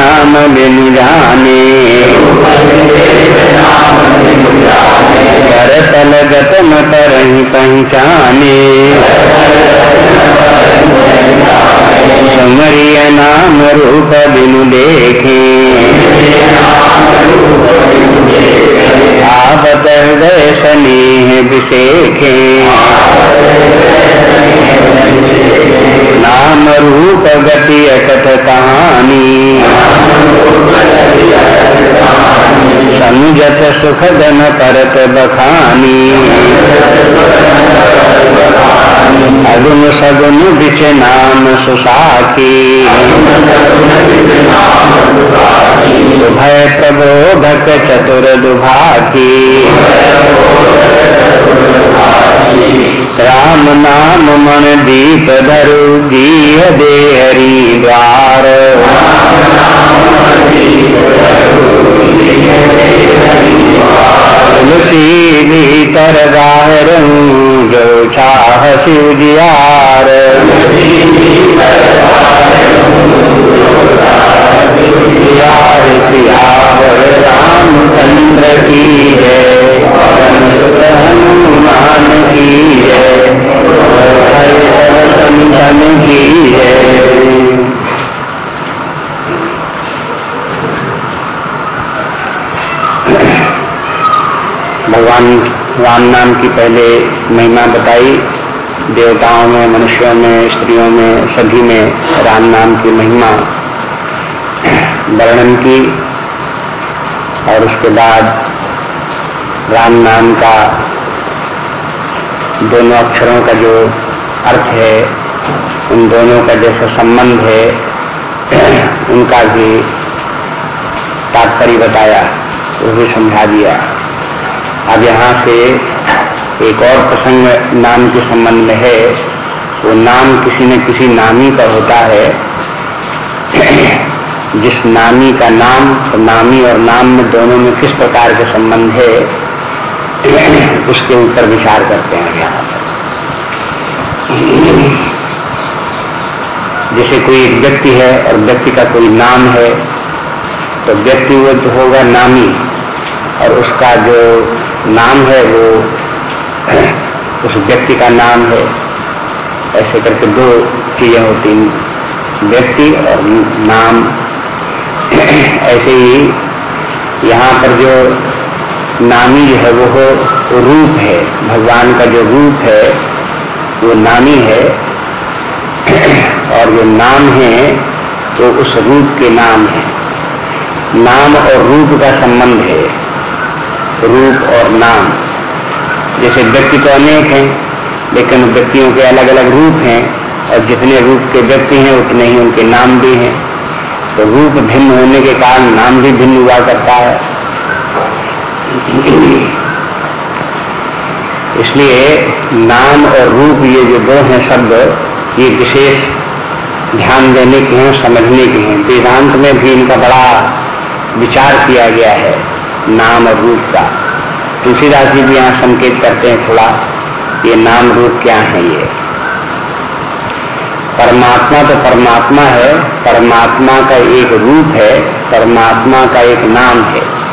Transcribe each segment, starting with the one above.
नाम बिन जाने कर तल गत न कर पहचाने समरिय नाम रूप बिनु देखे। आपत हृदय विशेखे नाम रूप गति अकथ कहानी। संजत सुख जन करत बखानी। अगुन सगुन बिच नाम सुसाकी। भय प्रबोधक चतुर दुभाकी। राम नाम मन दीप धरु दीह दे हरि द्वार। तुलसी भीतर बाहर जो चाह शिव जियार रामचंद्र की है। की है की है भगवान राम नाम की पहले महिमा बताई। देवताओं में, मनुष्यों में, स्त्रियों में, सभी में राम नाम की महिमा वर्णन की और उसके बाद राम नाम का दोनों अक्षरों का जो अर्थ है, उन दोनों का जैसा संबंध है, उनका भी तात्पर्य बताया, वो भी समझा दिया। अब यहाँ से एक और प्रसंग नाम के संबंध में है, वो नाम किसी न किसी नामी का होता है। जिस नामी का नाम तो नामी और नाम में दोनों में किस प्रकार के संबंध है उसके ऊपर विचार करते हैं यहाँ जैसे कोई एक व्यक्ति है और व्यक्ति का कोई नाम है तो व्यक्ति वो तो होगा नामी, और उसका जो नाम है वो, उस व्यक्ति का नाम है। ऐसे करके दो चीज़ें होती व्यक्ति और नाम। ऐसे ही यहाँ पर जो नामी जो है, वो रूप है। भगवान का जो रूप है, वो नामी है। और जो नाम है तो उस रूप के नाम है। नाम और रूप का संबंध है। रूप और नाम। जैसे व्यक्ति तो अनेक हैं, लेकिन व्यक्तियों के अलग अलग रूप हैं, और जितने रूप के व्यक्ति हैं, उतने ही उनके नाम भी हैं। तो रूप भिन्न होने के कारण नाम भी भिन्न हुआ करता है। इसलिए नाम और रूप ये जो दो हैं शब्द, ये विशेष ध्यान देने के हैं, समझने के हैं। वेदांत में भी इनका बड़ा विचार किया गया है, नाम और रूप का। तुलसीदास जी भी यहाँ संकेत करते हैं थोड़ा, ये नाम रूप क्या है ये? परमात्मा तो परमात्मा है, परमात्मा का एक रूप है, परमात्मा का एक नाम है।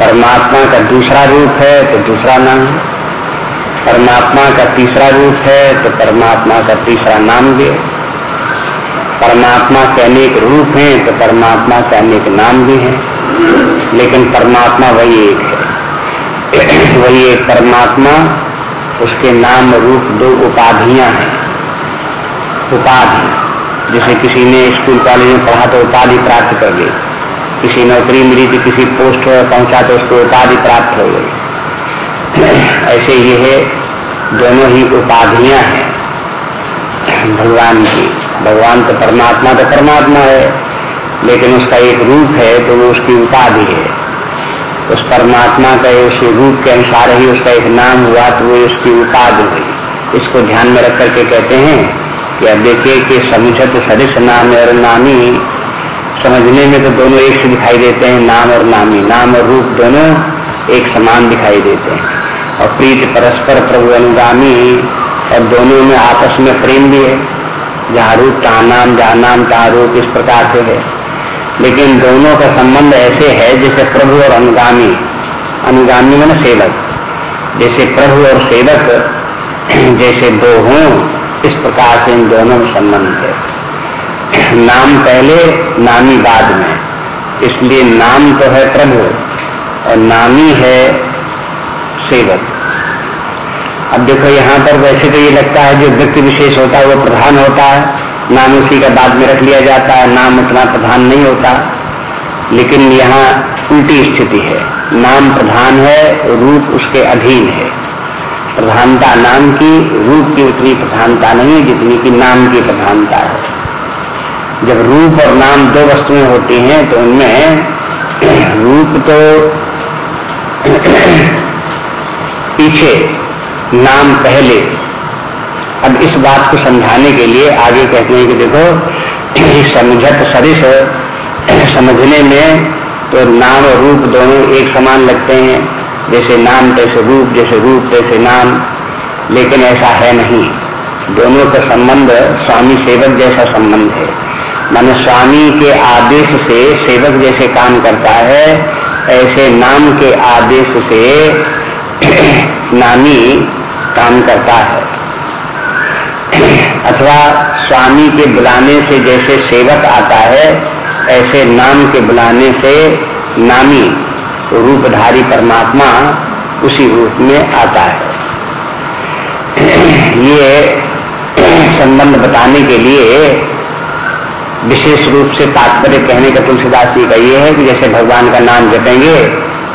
परमात्मा का दूसरा रूप है तो दूसरा नाम है। परमात्मा का तीसरा रूप है तो परमात्मा का तीसरा नाम भी है। परमात्मा के अनेक रूप हैं तो परमात्मा के अनेक नाम भी हैं। लेकिन परमात्मा वही एक है। वही एक परमात्मा, उसके नाम रूप दो उपाधियाँ हैं। उपाधि, जैसे किसी ने स्कूल कॉलेज में पढ़ा तो उपाधि प्राप्त कर ली। किसी नौकरी मिली तो किसी पोस्ट पर पहुँचा तो उसको उपाधि प्राप्त हो गई। ऐसे ये है, दोनों ही उपाधियाँ हैं भगवान की। भगवान तो परमात्मा तो परमात्मा है, लेकिन उसका एक रूप है तो वो उसकी उपाधि है। उस परमात्मा का उस रूप के अनुसार ही उसका एक नाम हुआ तो वो उसकी उपाधि हुई। इसको ध्यान में रख करके कहते हैं कि अब देखिए कि समुझत सदृश नाम और नामी समझने में तो दोनों एक से दिखाई देते हैं, नाम और नामी। नाम और रूप दोनों एक समान दिखाई देते हैं। और प्रीत परस्पर प्रभु अनुगामी और दोनों में आपस में प्रेम भी है। जहाँ रूप तहा नाम, जहाँ नाम तहा रूप इस प्रकार से है। लेकिन दोनों का संबंध ऐसे है जैसे प्रभु और अनुगामी। अनुगामी मैंने सेवक। जैसे प्रभु और सेवक, जैसे दो हों, इस प्रकार से इन दोनों में संबंध है। नाम पहले, नामी बाद में। इसलिए नाम तो है प्रभु और नामी है सेवक। अब देखो, यहाँ पर वैसे तो ये लगता है जो व्यक्ति विशेष होता है, वो प्रधान होता है। नाम उसी का बाद में रख लिया जाता है। नाम उतना प्रधान नहीं होता। लेकिन यहाँ उल्टी स्थिति है। नाम प्रधान है, रूप उसके अधीन है। प्रधानता नाम की, रूप की उतनी प्रधानता नहीं जितनी की नाम की प्रधानता है। जब रूप और नाम दो वस्तुएँ होती हैं तो उनमें रूप तो पीछे, नाम पहले। अब इस बात को समझाने के लिए आगे कहते हैं कि देखो समझत सरिश समझने में तो नाम और रूप दोनों एक समान लगते हैं। जैसे नाम, तैसे रूप, जैसे रूप, तैसे नाम। लेकिन ऐसा है नहीं। दोनों का संबंध स्वामी सेवक जैसा संबंध है। माने स्वामी के आदेश से सेवक जैसे काम करता है, ऐसे नाम के आदेश से नामी काम करता है। अथवा स्वामी के बुलाने से जैसे सेवक आता है, ऐसे नाम के बुलाने से नामी, रूपधारी परमात्मा उसी रूप में आता है। ये संबंध बताने के लिए विशेष रूप से तात्पर्य कहने का तुलसीदास जी का ये है कि जैसे भगवान का नाम जपेंगे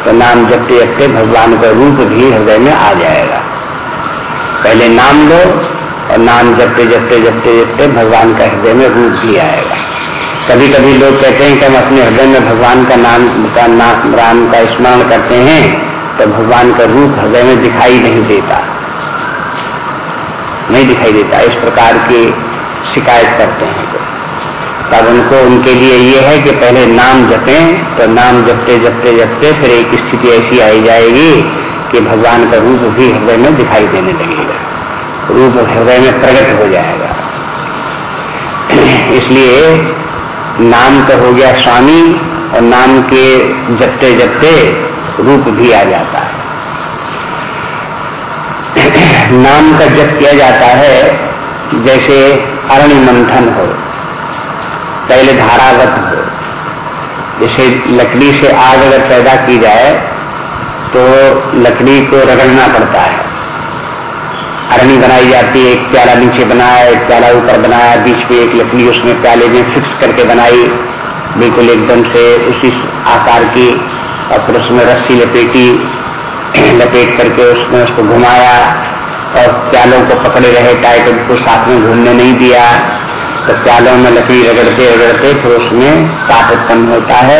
तो नाम जपते जपते भगवान का रूप भी हृदय में आ जाएगा। पहले नाम लो और नाम जपते जपते जपते जपते भगवान का हृदय में रूप भी आएगा। कभी कभी लोग कहते हैं कि हम अपने हृदय में भगवान का नाम का नाम, राम का स्मरण करते हैं तो भगवान का रूप हृदय में दिखाई नहीं देता। नहीं दिखाई देता, इस प्रकार की शिकायत करते हैं तब उनको उनके लिए ये है कि पहले नाम जपें तो नाम जपते जपते जपते फिर एक स्थिति ऐसी आई जाएगी कि भगवान का रूप भी हृदय में दिखाई देने लगेगा। रूप हृदय में प्रकट हो जाएगा। इसलिए नाम तो हो गया स्वामी और नाम के जपते जपते रूप भी आ जाता है। नाम का जप किया जाता है जैसे अरण्य मंथन हो। पहले धारावत हो। जैसे लकड़ी से आग अगर पैदा की जाए तो लकड़ी को रगड़ना पड़ता है। अरणी बनाई जाती है, एक प्याला नीचे बनाया, एक प्याला ऊपर बनाया, बीच में एक लकड़ी उसमें प्याले में फिक्स करके बनाई। बिल्कुल एकदम से उसी आकार की, और फिर उसमें रस्सी लपेटी, लपेट करके उसमें उसको घुमाया, और प्यालों को पकड़े रहे टाइट उनको साथ में घूमने नहीं दिया। तो प्यालों में लकड़ी रगड़ते रगड़ते फिर उसमें काट उत्पन्न होता है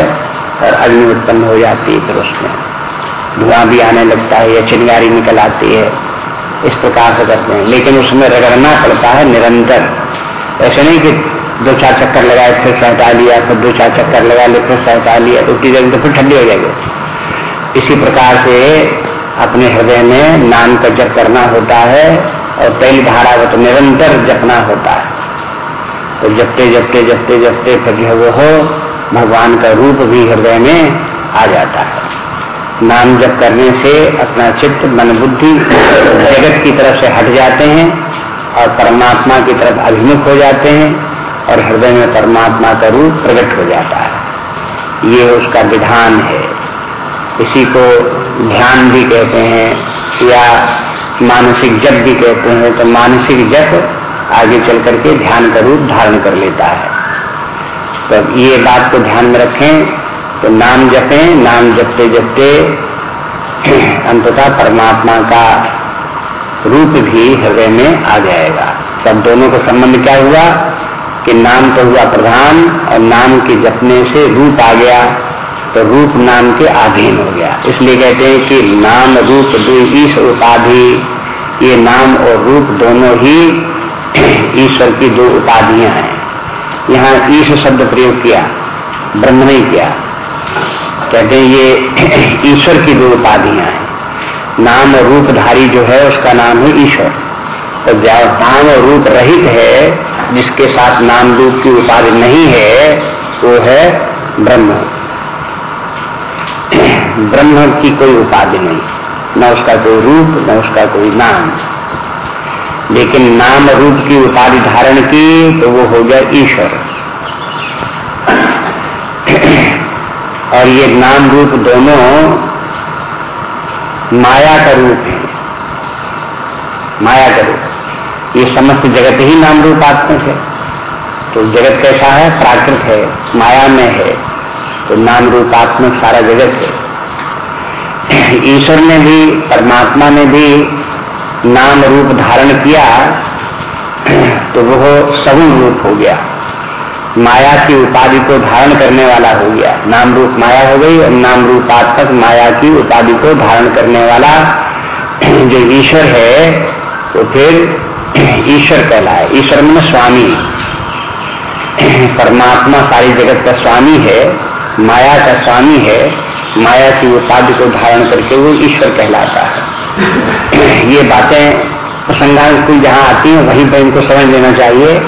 और अग्नि उत्पन्न हो जाती है फिर उसमें। धुआँ भी आने लगता है या चिंगारी निकल आती है, इस प्रकार से करते हैं। लेकिन उसमें रगड़ना पड़ता है निरंतर। ऐसे नहीं कि दो चार चक्कर लगाए, फिर सहटा लिया, फिर दो चार चक्कर लगा ले फिर सहटा लिया तो उठी जगह तो फिर ठंडी हो जाएगी। इसी प्रकार से अपने हृदय में नाम का जप करना होता है और तेल धारा को तो निरंतर जपना होता है। तो जपते जपते जपते जपते फिर जो वो हो, भगवान का रूप भी हृदय में आ जाता है। नाम जप करने से अपना चित्त, मन, बुद्धि जगत की तरफ़ से हट जाते हैं और परमात्मा की तरफ़ अभिमुख हो जाते हैं और हृदय में परमात्मा का रूप प्रकट हो जाता है। ये उसका विधान है। इसी को ध्यान भी कहते हैं या मानसिक जप भी कहते हैं। तो मानसिक जप आगे चल करके ध्यान का रूप धारण कर लेता है। तो ये बात को ध्यान में रखें तो नाम जपें, नाम जपते जपते अंततः परमात्मा का रूप भी हृदय में आ जाएगा। तब दोनों का संबंध क्या हुआ? कि नाम तो हुआ प्रधान और नाम के जपने से रूप आ गया तो रूप नाम के अधीन हो गया। इसलिए कहते हैं कि नाम रूप दो ईश उपाधि, ये नाम और रूप दोनों ही ईश्वर की दो उपाधियाँ हैं। यहाँ ईश शब्द प्रयोग किया, ब्रह्म नहीं किया। कहते ये ईश्वर की दो उपाधियाँ हैं। नाम रूपधारी जो है, उसका नाम है ईश्वर। तो नाम रूप रहित है, जिसके साथ नाम रूप की उपाधि नहीं है, वो है ब्रह्म। ब्रह्म की कोई उपाधि नहीं। न उसका कोई रूप, न उसका कोई नाम। लेकिन नाम रूप की उपाधि धारण की तो वो हो गया ईश्वर। और ये नाम रूप दोनों माया का रूप है। माया का रूप। ये समस्त जगत ही नाम रूपात्मक है। तो जगत कैसा है? प्राकृत है, माया में है। तो नाम रूपात्मक सारा जगत है। ईश्वर ने भी, परमात्मा ने भी नाम रूप धारण किया तो वह सगुण रूप हो गया। माया की उपाधि को धारण करने वाला हो गया। नाम रूप माया हो गई और नाम रूपात्मक माया की उपाधि को धारण करने वाला जो ईश्वर है तो फिर ईश्वर कहलाए। ईश्वर में स्वामी। परमात्मा सारी जगत का स्वामी है, माया का स्वामी है, माया की उपाधि को धारण करके वो ईश्वर कहलाता है। ये बातें प्रसंगानुकूल जहाँ आती हैं, वहीं पर इनको समझ लेना चाहिए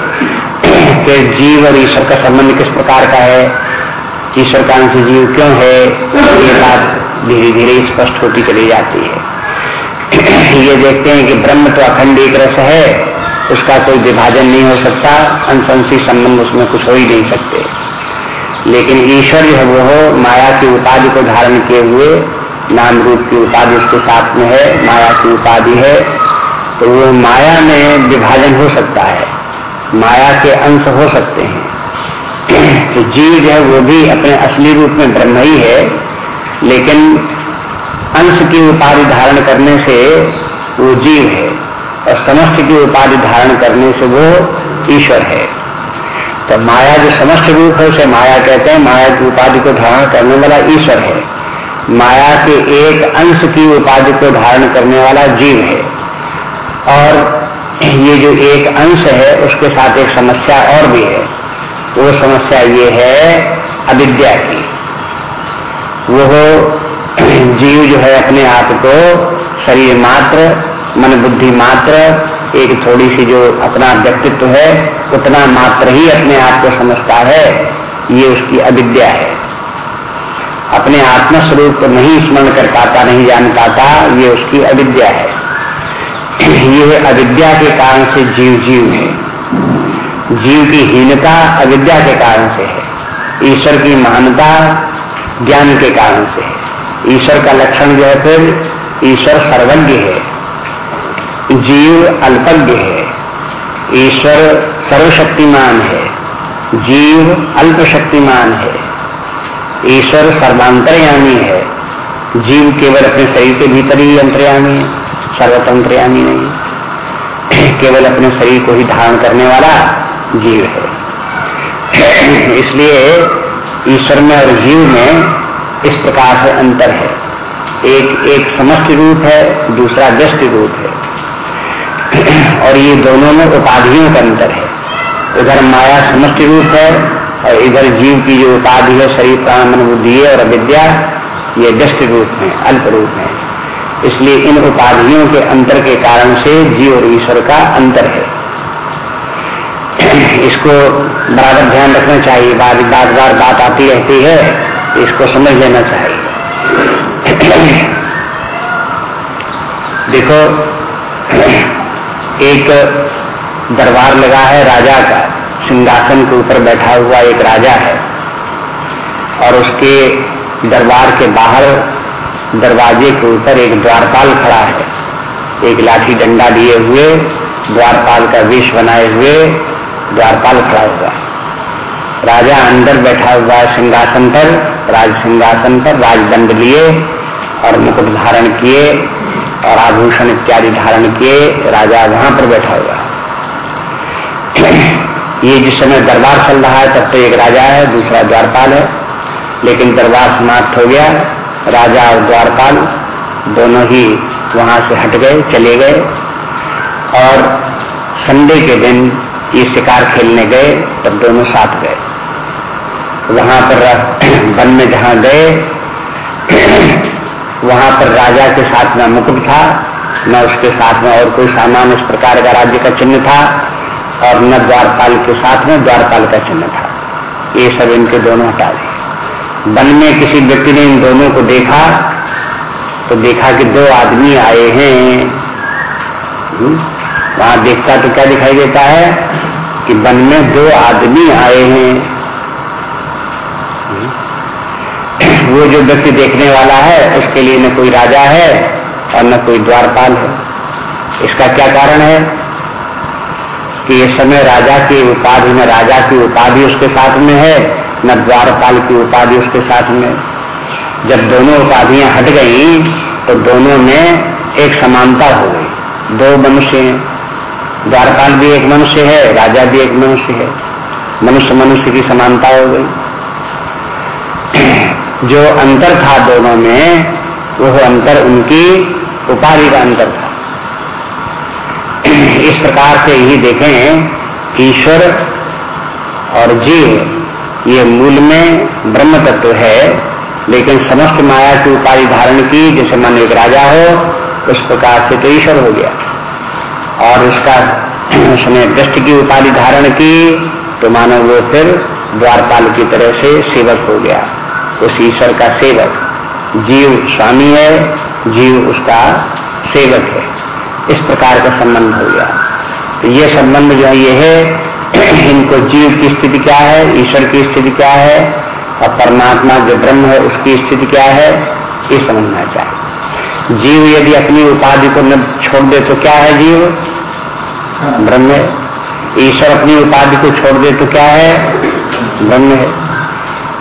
कि जीव और ईश्वर का संबंध किस प्रकार का है, ईश्वर का अंश जीव क्यों है, ये बात धीरे धीरे स्पष्ट होती चली जाती है। ये देखते हैं कि ब्रह्म तो अखंड एक रस है, उसका कोई विभाजन नहीं हो सकता अंशंशी संबंध उसमें कुछ हो ही नहीं सकते। लेकिन ईश्वर जो है वो माया की उपाधि को धारण किए हुए नाम रूप की उपाधि उसके साथ में है, माया की उपाधि है तो वो माया में विभाजन हो सकता है, माया के अंश हो सकते हैं। तो जीव जो है, वो भी अपने असली रूप में ब्रह्म ही है, लेकिन अंश की उपाधि धारण करने से वो जीव है, और समस्त की उपाधि धारण करने से वो ईश्वर है। तो माया जो समस्त रूप है, उसे माया कहते हैं, माया की उपाधि को धारण करने वाला ईश्वर है। माया के एक अंश की उपाधि को धारण करने वाला जीव है। और ये जो एक अंश है, उसके साथ एक समस्या और भी है। वो समस्या ये है अविद्या की। वो जीव जो है, अपने आप को शरीर मात्र, मन बुद्धि मात्र, एक थोड़ी सी जो अपना व्यक्तित्व है, उतना मात्र ही अपने आप को समझता है। ये उसकी अविद्या है। अपने आत्मा स्वरूप को नहीं स्मरण कर पाता, नहीं जान पाता, ये उसकी अविद्या है। ये अविद्या के कारण से जीव जीव है। जीव की हीनता अविद्या के कारण से है। ईश्वर की महानता ज्ञान के कारण से है। ईश्वर का लक्षण जो है फिर ईश्वर सर्वज्ञ है। जीव अल्पज्ञ है। ईश्वर सर्वशक्तिमान है। जीव अल्प शक्तिमान है। ईश्वर सर्वांतरयामी है। जीव केवल अपने शरीर के भीतर ही अंतर्यामी है, सर्वतंत्रयामी नहीं। केवल अपने शरीर को ही धारण करने वाला जीव है। इसलिए ईश्वर में और जीव में इस प्रकार से अंतर है। एक एक समष्टि रूप है, दूसरा व्यस्त रूप है। और ये दोनों में उपाधियों का अंतर है। उधर माया समष्टि रूप है और इधर जीव की जो उपाधि है, शरीर, प्राण, मन, बुद्धि और अविद्या, ये व्यस्त रूप है, अल्प रूप है। इसलिए इन उपाधियों के अंतर के कारण से जीव और ईश्वर का अंतर है। इसको बराबर ध्यान रखना चाहिए। बार बार बार बात आती रहती है इसको समझ लेना चाहिए। देखो, एक दरबार लगा है राजा का। सिंहासन के ऊपर बैठा हुआ एक राजा है और उसके दरबार के बाहर दरवाजे के ऊपर एक द्वारपाल खड़ा है। एक लाठी डंडा लिए हुए, द्वारपाल का विष बनाए हुए द्वारपाल खड़ा हुआ राजा अंदर बैठा हुआ है सिंहासन पर, राज सिंहासन पर, राजदंड लिए और मुकुट धारण किए और आभूषण इत्यादि धारण किए, राजा वहाँ पर बैठा हुआ ये जिस समय दरबार चल रहा है, तब तो एक राजा है, दूसरा द्वारपाल है। लेकिन दरबार समाप्त हो गया, राजा और द्वारपाल दोनों ही वहाँ से हट गए, चले गए। और संडे के दिन ये शिकार खेलने गए, तब दोनों साथ गए। वहाँ पर वन में जहाँ गए, वहाँ पर राजा के साथ न मुकुट था, न उसके साथ में और कोई सामान, इस प्रकार का राज्य का चिन्ह था। और न द्वारपाल के साथ में द्वारपाल का चिन्ह था। ये सब इनके दोनों हटा दिए वन में किसी व्यक्ति ने इन दोनों को देखा तो देखा कि दो आदमी आए हैं। हम्म, वहाँ देखता तो क्या दिखाई देता है कि वन में दो आदमी आए हैं। हम्म, वो जो व्यक्ति देखने वाला है उसके लिए न कोई राजा है और न कोई द्वारपाल है। इसका क्या कारण है? कि इस समय राजा की उपाधि में, राजा की उपाधि उसके साथ में है, न द्वारपाल की उपाधि उसके साथ में। जब दोनों उपाधियाँ हट गई तो दोनों में एक समानता हो गई। दो मनुष्य हैं। द्वारपाल भी एक मनुष्य है, राजा भी एक मनुष्य है। मनुष्य मनुष्य की समानता हो गई। जो अंतर था दोनों में, वह अंतर उनकी उपाधि का अंतर था। इस प्रकार से ही देखें कि ईश्वर और जीव, ये मूल में ब्रह्म तत्व है, लेकिन समस्त माया की उपाधि धारण की, जैसे मन एक राजा हो, उस प्रकार से तो ईश्वर हो गया। और उसका उसने दृष्टि की उपाधि धारण की तो मानो वो फिर द्वारपाल की तरह से सेवक हो गया। उस ईश्वर का सेवक, जीव स्वामी है, जीव उसका सेवक है। इस प्रकार का संबंध हो गया। तो ये संबंध जो है, ये है, इनको जीव की स्थिति क्या है, ईश्वर की स्थिति क्या है, और परमात्मा जो ब्रह्म है, उसकी स्थिति क्या है, ये समझना चाहिए। जीव यदि अपनी उपाधि को न छोड़ दे तो क्या है जीव? ब्रह्म है। ईश्वर अपनी उपाधि को छोड़ दे तो क्या है? ब्रह्म है।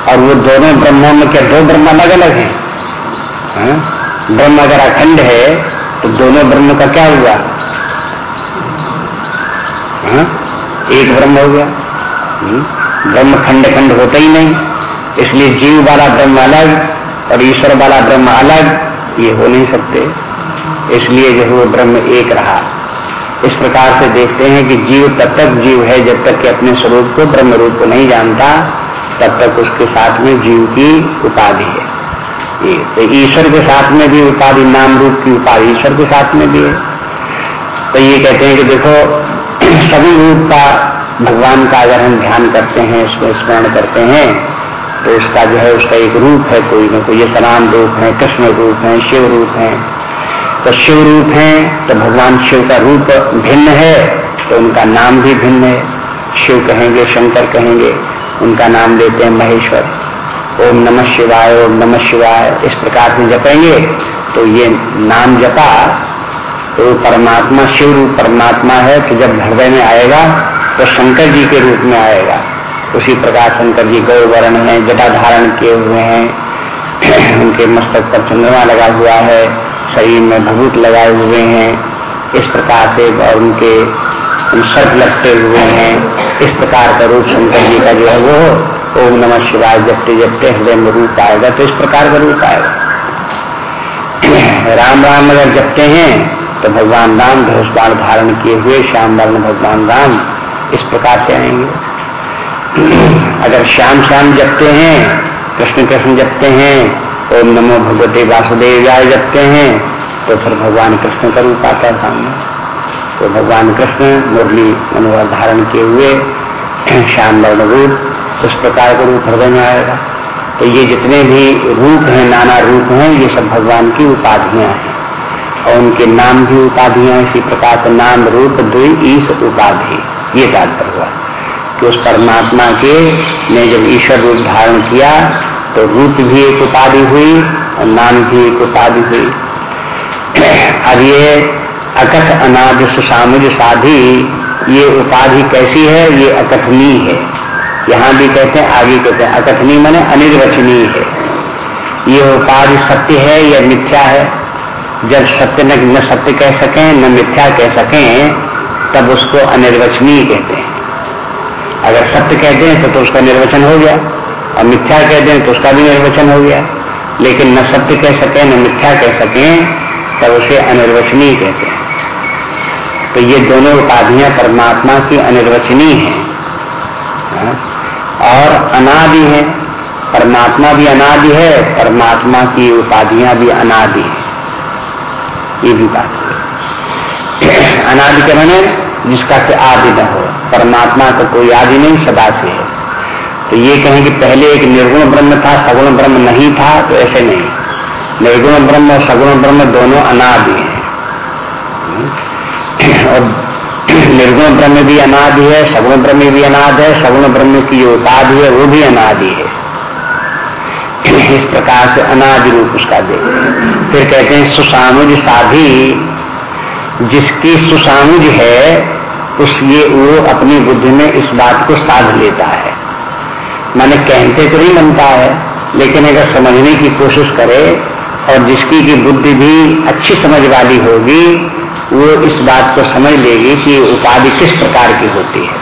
और वो दोनों ब्रह्मों में क्या, दो ब्रह्म अलग अलग है? हाँ? ब्रह्म अगर अखंड है तो दोनों ब्रह्म का क्या हुआ? हा? एक ब्रह्म हो गया। हम्म? ब्रह्म खंड खंड होता ही नहीं। इसलिए जीव वाला ब्रह्म अलग और ईश्वर वाला ब्रह्म अलग, ये हो नहीं सकते। इसलिए जो वो ब्रह्म एक रहा। इस प्रकार से देखते हैं कि जीव तब तक जीव है जब तक कि अपने स्वरूप को ब्रह्म रूप को नहीं जानता, तब तक उसके साथ में जीव की उपाधि है। तो ईश्वर के साथ में भी उपाधि, नाम रूप की उपाधि ईश्वर के साथ में भी है। तो ये कहते हैं कि देखो, सभी रूप का भगवान का अगर हम ध्यान करते हैं, इसमें स्मरण करते हैं तो उसका जो है, उसका एक रूप है कोई ना कोई। ये सनाम रूप है, कृष्ण रूप है, शिव रूप है। तो शिव रूप है तो भगवान शिव का रूप भिन्न है तो उनका नाम भी भिन्न है। शिव कहेंगे, शंकर कहेंगे, उनका नाम लेते हैं महेश्वर। ओम नमः शिवाय, ओम नमः शिवाय, इस प्रकार से जपेंगे तो ये नाम जपा तो परमात्मा, शिव रूप परमात्मा है तो जब हृदय में आएगा तो शंकर जी के रूप में आएगा। उसी प्रकार शंकर जी गौ वर्ण है, जटा धारण किए हुए हैं, उनके मस्तक पर चंद्रमा लगा हुआ है, शरीर में भभूत लगाए हुए हैं, इस प्रकार से और उनके सर्प लगते हुए हैं, इस प्रकार का रूप शंकर जी का जो है वो ओम नमः शिवाय, जपते जपते हृदय में रूप आएगा तो इस प्रकार का रूप आएगा। राम राम अगर जपते हैं तो भगवान राम धनुष बाण धारण किए हुए श्याम वर्ण भगवान राम इस प्रकार से आएँगे। अगर श्याम श्याम जपते हैं, कृष्ण कृष्ण जपते हैं, ओम नमो भगवते वासुदेव राय जपते हैं तो फिर भगवान कृष्ण का रूप आता है सामने। तो भगवान कृष्ण मुरली मनोहर धारण किए हुए श्याम वर्ण रूप उस प्रकार का रूप हृदय में आएगा। तो ये जितने भी रूप हैं, नाना रूप हैं, ये सब भगवान की उपाधियाँ हैं। और उनके नाम भी उपाधियाँ इसी प्रकार से नाम रूप द्वि ईश उपाधि, ये तात्पर्य हुआ। कि उस परमात्मा के ने जब ईश्वर रूप धारण किया तो रूप भी एक उपाधि हुई और नाम भी एक उपाधि हुई। अब ये अकथ अनाद सुसामुज साधी, ये उपाधि कैसी है? ये अकथनीय है। यहाँ भी कहते हैं आगे कहते हैं अकथनी माने अनिर्वचनीय है। ये उपाधि सत्य है या मिथ्या है? जब सत्य न, सत्य कह सकें न मिथ्या कह सकें तब उसको अनिर्वचनीय कहते हैं। अगर सत्य कहते हैं तो, तो उसका निर्वचन हो गया। और मिथ्या कहते हैं तो उसका भी निर्वचन हो गया। लेकिन न सत्य कह सके न मिथ्या कह सके तब उसे अनिर्वचनीय कहते हैं। तो ये दोनों उपाधियाँ परमात्मा की अनिर्वचनीय हाँ? अनादि है। परमात्मा भी अनादि है, परमात्मा की उपाधियाँ भी अनादि है। ये भी बात है। अनादि के मैंने जिसका से आदि न हो। परमात्मा का कोई आदि नहीं, सदा से है। तो ये कहें कि पहले एक निर्गुण ब्रह्म था, सगुण ब्रह्म नहीं था तो ऐसे नहीं। निर्गुण ब्रह्म और सगुण ब्रह्म दोनों अनादि हैं। और निर्गुण ब्रह्म भी अनादि है सगुण ब्रह्म भी अनाद है सगुण ब्रह्म की जो उपाधि है, वो भी अनादि है। इस प्रकार से अनादि रूप उसका दे फिर कहते हैं सुसामुज साधी, जिसकी सुसामुज है, उस ये वो अपनी बुद्धि में इस बात को साध लेता है। माने कहते तो नहीं बनता है, लेकिन अगर समझने की कोशिश करे, और जिसकी की बुद्धि भी अच्छी समझ वाली होगी वो इस बात को समझ लेगी कि उपाधि किस प्रकार की होती है।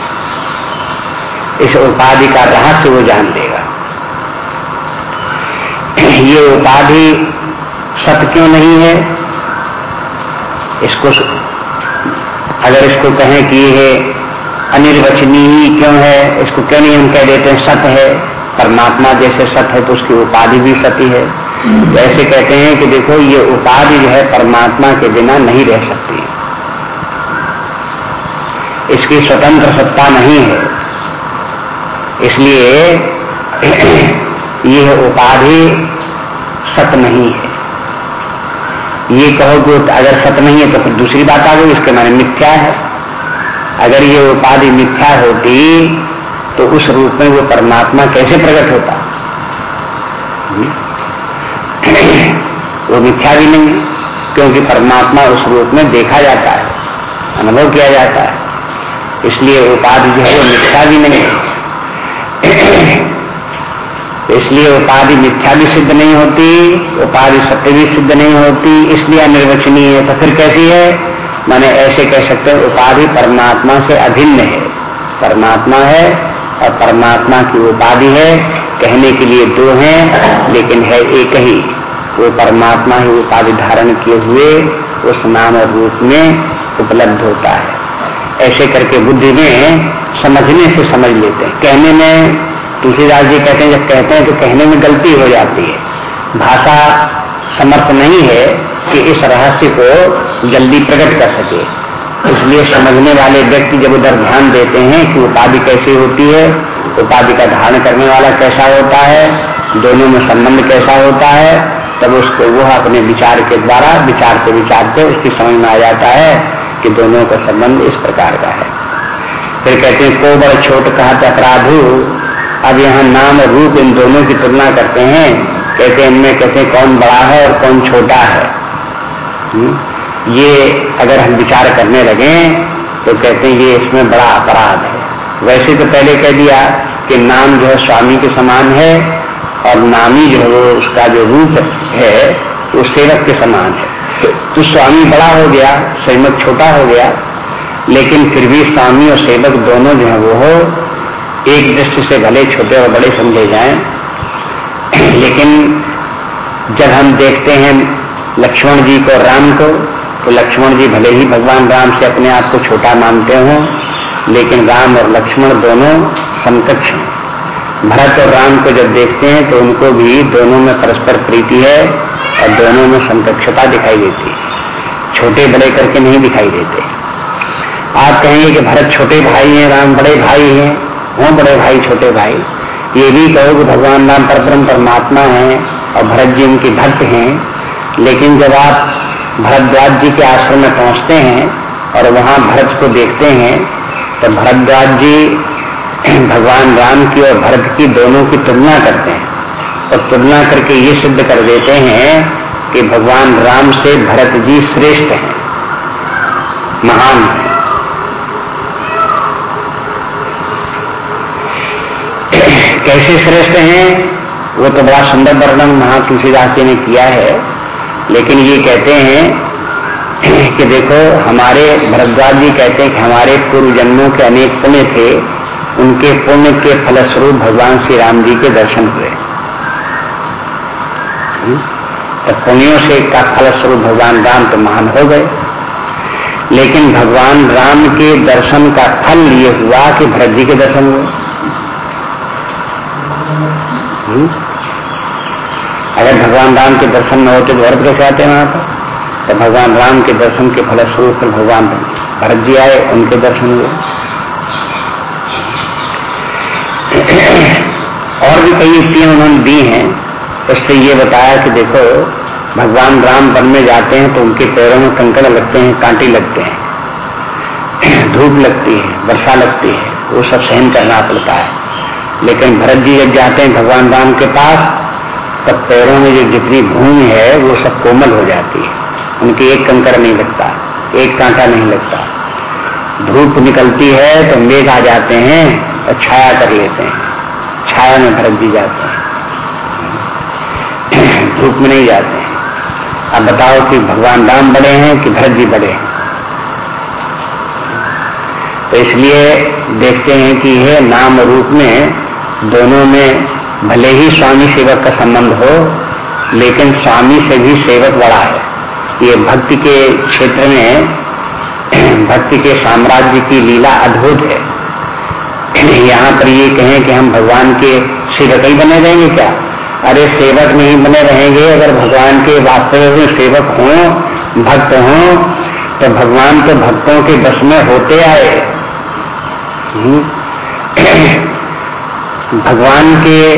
इस उपाधि का रहस्य वो जान लेगा। ये उपाधि सत्य क्यों नहीं है? इसको अगर इसको कहें कि ये अनिर्वचनीय क्यों है, इसको क्यों नहीं हम कह देते हैं सत्य है? परमात्मा जैसे सत्य है तो उसकी उपाधि भी सत्य है। ऐसे कहते हैं कि देखो, ये उपाधि जो है परमात्मा के बिना नहीं रह सकती। इसकी स्वतंत्र सत्ता नहीं है। इसलिए यह उपाधि सत्य नहीं है। ये कहो कि अगर सत्य नहीं है तो फिर दूसरी बात आ गई, इसके माने मिथ्या है। अगर ये उपाधि मिथ्या होती तो उस रूप में वो परमात्मा कैसे प्रकट होता? हम्म? वो मिथ्या भी नहीं है, क्योंकि परमात्मा उस रूप में देखा जाता है, अनुभव किया जाता है। इसलिए उपाधि जो है वो मिथ्या भी नहीं है। इसलिए उपाधि मिथ्या भी सिद्ध नहीं होती, उपाधि सत्य भी सिद्ध नहीं होती, इसलिए अनिर्वचनीय है। तो फिर कैसी है? माने ऐसे कह सकते हैं, उपाधि परमात्मा से अभिन्न है। परमात्मा है और परमात्मा की उपाधि है। कहने के लिए दो हैं, लेकिन है एक ही। वो परमात्मा ही उपाधि धारण किए हुए उस नाम और रूप में उपलब्ध होता है। ऐसे करके बुद्धि में समझने से समझ लेते हैं। कहने में, तुलसीदास जी कहते हैं, जब कहते हैं तो कहने में गलती हो जाती है। भाषा समर्थ नहीं है कि इस रहस्य को जल्दी प्रकट कर सके। इसलिए समझने वाले व्यक्ति जब उधर ध्यान देते हैं कि उपाधि कैसी होती है, उपाधि का धारण करने वाला कैसा होता है, दोनों में संबंध कैसा होता है तब उसको, वह अपने विचार के द्वारा विचारते विचारते उसकी समझ में आ जाता है कि दोनों का संबंध इस प्रकार का है। फिर कहते हैं, को बड़ छोट कहा अपराधु अब यहाँ नाम और रूप इन दोनों की तुलना करते हैं। कहते हैं, इनमें कहते हैं, कौन बड़ा है और कौन छोटा है। हम्म? ये अगर हम विचार करने लगे तो कहते हैं, ये इसमें बड़ा अपराध है। वैसे तो पहले कह दिया कि नाम जो है, स्वामी के समान है। और नामी जो है वो उसका जो रूप है, वो सेवक के समान है। तो स्वामी बड़ा हो गया सेवक छोटा हो गया, लेकिन फिर भी स्वामी और सेवक दोनों जो है वो हो, एक दृष्टि से भले छोटे और बड़े समझे जाएँ, लेकिन जब हम देखते हैं लक्ष्मण जी को राम को तो लक्ष्मण जी भले ही भगवान राम से अपने आप को छोटा मानते हो, लेकिन राम और लक्ष्मण दोनों समकक्ष हैं। भरत और राम को जब देखते हैं तो उनको भी दोनों में परस्पर प्रीति है और दोनों में संतक्षता दिखाई देती है। छोटे बड़े करके नहीं दिखाई देते। आप कहेंगे कि भरत छोटे भाई हैं, राम बड़े भाई हैं वो बड़े भाई, छोटे भाई? ये भी कहो कि भगवान राम परम परमात्मा हैं और भरत जी उनके भक्त हैं। लेकिन जब आप भरद्वाज जी के आश्रम में पहुँचते हैं और वहाँ भरत को देखते हैं तो भरद्वाज जी भगवान राम की और भरत की दोनों की तुलना करते हैं। और तुलना करके ये सिद्ध कर देते हैं कि भगवान राम से भरत जी श्रेष्ठ हैं। महान है। कैसे श्रेष्ठ हैं? वो तो बड़ा सुंदर वर्णन महा तुलसीदास जी ने किया है। लेकिन ये कहते हैं कि देखो, हमारे भरद्वाज जी कहते हैं कि हमारे पूर्व जन्मों के अनेक पुण्य थे। उनके पुण्य के फलस्वरूप भगवान श्री राम जी के दर्शन हुए। हम्म? तो पुण्यों से का फलस्वरूप भगवान राम तो महान हो गए। लेकिन भगवान राम के दर्शन का फल ये हुआ कि भरत जी के दर्शन हुए। हम्म? अगर भगवान राम के दर्शन न होते तो भरत कैसे आते वहाँ पर? तो भगवान राम के दर्शन के फलस्वरूप भगवान भरत जी आए, उनके दर्शन हुए। और भी कई युक्तियाँ उन्होंने दी हैं। उससे ये बताया कि देखो, भगवान राम वन में जाते हैं तो उनके पैरों में कंकड़ लगते हैं, कांटे लगते हैं। धूप लगती है, वर्षा लगती है, वो सब सहन करना पड़ता है। लेकिन भरत जी जब जाते हैं भगवान राम के पास, तब पैरों में जो जितनी भूमि है, वो सब कोमल हो जाती है। उनके एक कंकड़ नहीं लगता, एक कांटा नहीं लगता। धूप निकलती है तो मेघ आ जाते हैं और छाया कर लेते हैं। छाया में भरत जी जाते हैं। धूप में नहीं जाते हैं। अब बताओ कि भगवान राम बड़े हैं कि भरत जी बड़े हैं? तो इसलिए देखते हैं कि यह नाम रूप में दोनों में भले ही स्वामी सेवक का संबंध हो, लेकिन स्वामी से भी सेवक बड़ा है। ये भक्ति के क्षेत्र में, भक्ति के साम्राज्य की लीला अद्भुत है। यहाँ पर ये कहें कि हम भगवान के सेवक ही बने रहेंगे क्या? अरे, सेवक नहीं बने रहेंगे। अगर भगवान के वास्तविक में सेवक हों, भक्त हों तो भगवान तो भक्तों के बस में होते आए। हम्म। भगवान के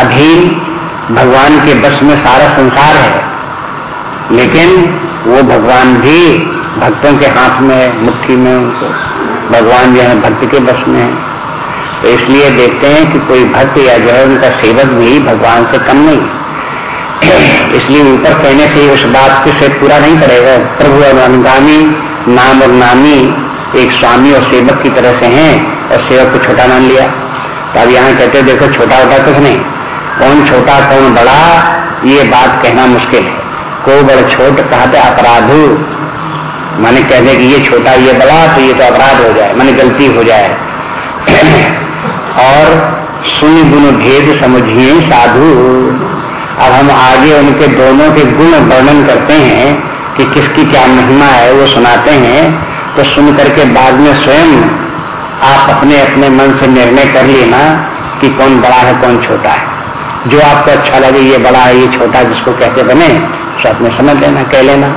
अधीन, भगवान के बस में सारा संसार है। लेकिन वो भगवान भी भक्तों के हाथ में, मुट्ठी में उनको भगवान जो है, भक्त के बस में है। तो इसलिए देखते हैं कि कोई भक्त या जो है उनका सेवक भी भगवान से कम नहीं इसलिए ऊपर कहने से उस बात के से पूरा नहीं करेगा। प्रभु और अनुगामी, नाम और नामी एक स्वामी और सेवक की तरह से हैं और सेवक को छोटा मान लिया। तो अब यहाँ कहते देखो, छोटा होता कुछ नहीं। कौन छोटा, कौन बड़ा, ये बात कहना मुश्किल है। को बड़ छोट कहते अपराधु। माने कहने कि ये छोटा, ये बड़ा तो ये तो अपराध हो जाए, माने गलती हो जाए। और सुन गुण भेद समझिए साधु। अब हम आगे उनके दोनों के गुण वर्णन करते हैं कि किसकी क्या महिमा है, वो सुनाते हैं। तो सुन करके बाद में स्वयं आप अपने अपने मन से निर्णय कर लेना कि कौन बड़ा है, कौन छोटा है। जो आपको अच्छा लगे, ये बड़ा है, ये छोटा जिसको कहते बने तो अपने समझ लेना, कह लेना।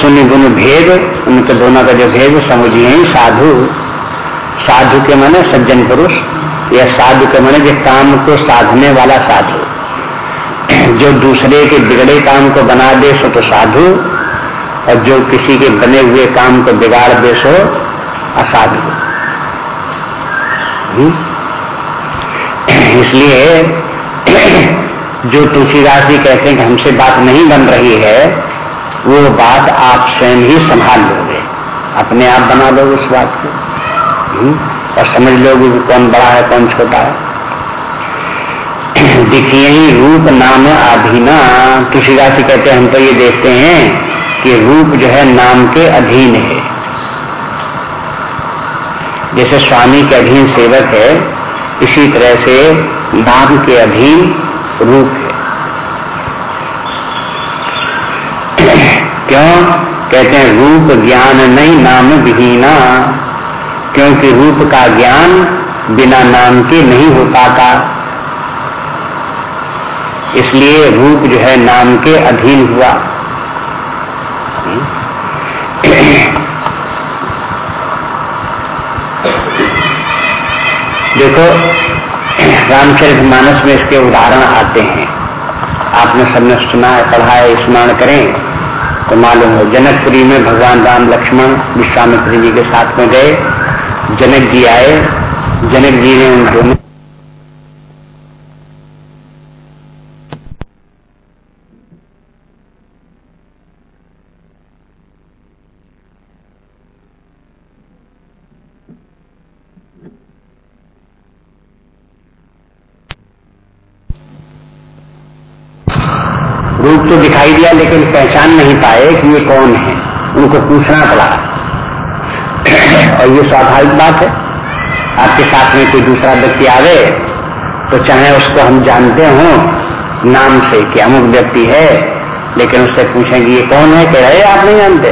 सुन गुण भेद, उनके दोनों का जो भेद, समझिए साधु। साधु के माने सज्जन पुरुष, या साधु के माने जो काम को साधने वाला साधु। जो दूसरे के बिगड़े काम को बना दे सो तो साधु, और जो किसी के बने हुए काम को बिगाड़ दे सो, असाधु। हम्म? इसलिए जो तुलसीदास जी कहते हैं कि हमसे बात नहीं बन रही है, वो बात आप स्वयं ही संभाल लोगे। अपने आप बना लोगे उस बात को। और समझ लोगे कि कौन बड़ा है, कौन छोटा है। देखिए रूप नाम अधीना किसी राशि कहते हैं, हम तो ये देखते हैं कि रूप जो है नाम के अधीन है। जैसे स्वामी के अधीन सेवक है, इसी तरह से नाम के अधीन रूप है। क्यों? कहते हैं, रूप ज्ञान नहीं, नाम विहीना। क्योंकि रूप का ज्ञान बिना नाम के नहीं हो पाता। इसलिए रूप जो है नाम के अधीन हुआ। देखो, रामचरित मानस में इसके उदाहरण आते हैं। आपने सबने सुना है, पढ़ा है, स्मरण करें। तो मालूम हो, जनकपुरी में भगवान राम लक्ष्मण विश्वामित्री जी के साथ में गए। जनक जी आए, जनक जी ने उन दोनों रूप तो दिखाई दिया, लेकिन पहचान नहीं पाए कि ये कौन है। उनको पूछना पड़ा। और ये स्वाभाविक बात है। आपके साथ में कोई दूसरा व्यक्ति आवे तो चाहे उसको हम जानते हो, नाम से कि अमुक व्यक्ति है, लेकिन उससे पूछेंगे ये कौन है, कह रहे आप नहीं जानते।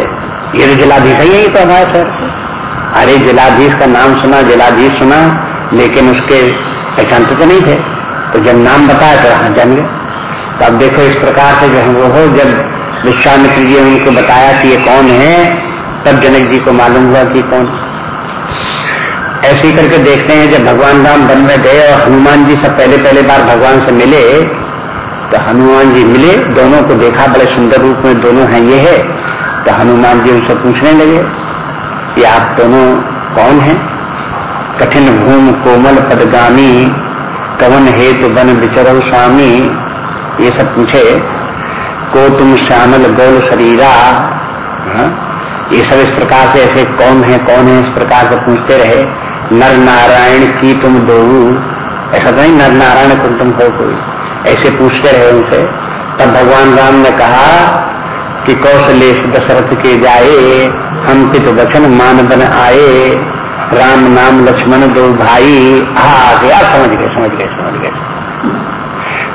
ये तो जिलाधीश ही है तो सर अरे, जिलाधीश का नाम सुना, जिलाधीश सुना, लेकिन उसके पहचानते तो नहीं थे। तो जब नाम बताया तो हाँ जान गए। तो अब देखो इस प्रकार से जो वो हो, जब विश्वामित्र जी ने उनको बताया कि ये कौन है, तब जनक जी को मालूम हुआ कि कौन। ऐसे करके देखते हैं, जब भगवान राम वन में गए और हनुमान जी सब पहले पहले बार भगवान से मिले तो हनुमान जी मिले, दोनों को देखा, बड़े सुंदर रूप में दोनों हैं, ये है। तो हनुमान जी उनसे पूछने लगे कि आप दोनों कौन हैं? कठिन भूम कोमल पदगामी, कवन हेतु बन विचरव स्वामी। ये सब पूछे, को तुम श्यामल गौल शरीरा? हाँ? ये सब इस प्रकार से ऐसे कौन है कौन है, इस प्रकार से पूछते रहे। नर नारायण की तुम दो ऐसा तो नहीं नर नारायण तुम तुम हो कोई। ऐसे पूछते रहे उनसे। तब भगवान राम ने कहा कि कौशलेश दशरथ के जाए, हम पित वचन मान बन आए। राम नाम लक्ष्मण दो भाई। आ गया। समझ गए समझ गए समझ गए।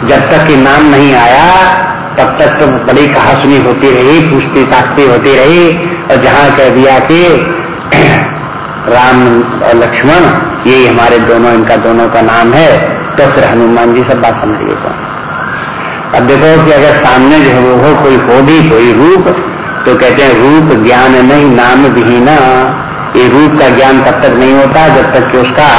जब तक कि नाम नहीं आया, तब तक तो बड़ी कहा सुनी होती रही पूछती ताकती होती रही, और जहाँ कह दिया कि राम और लक्ष्मण, ये हमारे दोनों, इनका दोनों का नाम है तो फिर हनुमान जी सब बात समझ गए कौन? अब देखो कि अगर सामने जो है वो हो, कोई हो भी, कोई रूप तो कहते हैं रूप ज्ञान नहीं, नाम विहीना। ये रूप का ज्ञान तब तक नहीं होता जब तक कि उसका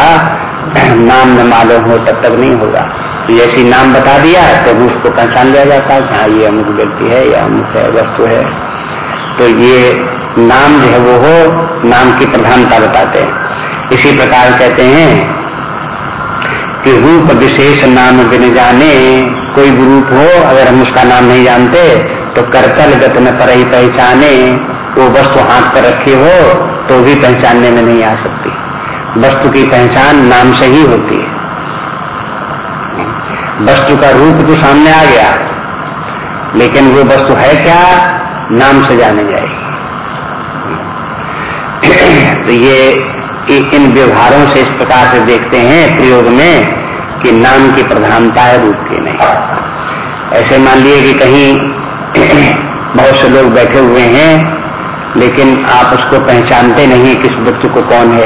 नाम न मालूम हो, तब तक नहीं होगा। तो जैसे नाम बता दिया तो उसको पहचान लिया जाता है हाँ ये अमुक व्यक्ति है, या अमुक वस्तु है। तो ये नाम जो है वो हो नाम की प्रधानता बताते हैं। इसी प्रकार कहते हैं कि रूप विशेष नाम बिन जाने कोई रूप हो, अगर हम उसका नाम नहीं जानते तो करतल गत में पर ही पहचाने, वो वस्तु हाथ पर रखे हो तो भी पहचानने में नहीं आ सकती। वस्तु की पहचान नाम से ही होती है। वस्तु का रूप तो सामने आ गया, लेकिन वो वस्तु है क्या, नाम से जाने जाएगी तो ये इन व्यवहारों से इस प्रकार से देखते हैं प्रयोग में कि नाम की प्रधानता है, रूप की नहीं। ऐसे मान लिए कि कहीं बहुत से लोग बैठे हुए हैं, लेकिन आप उसको पहचानते नहीं किस व्यक्ति को कौन है,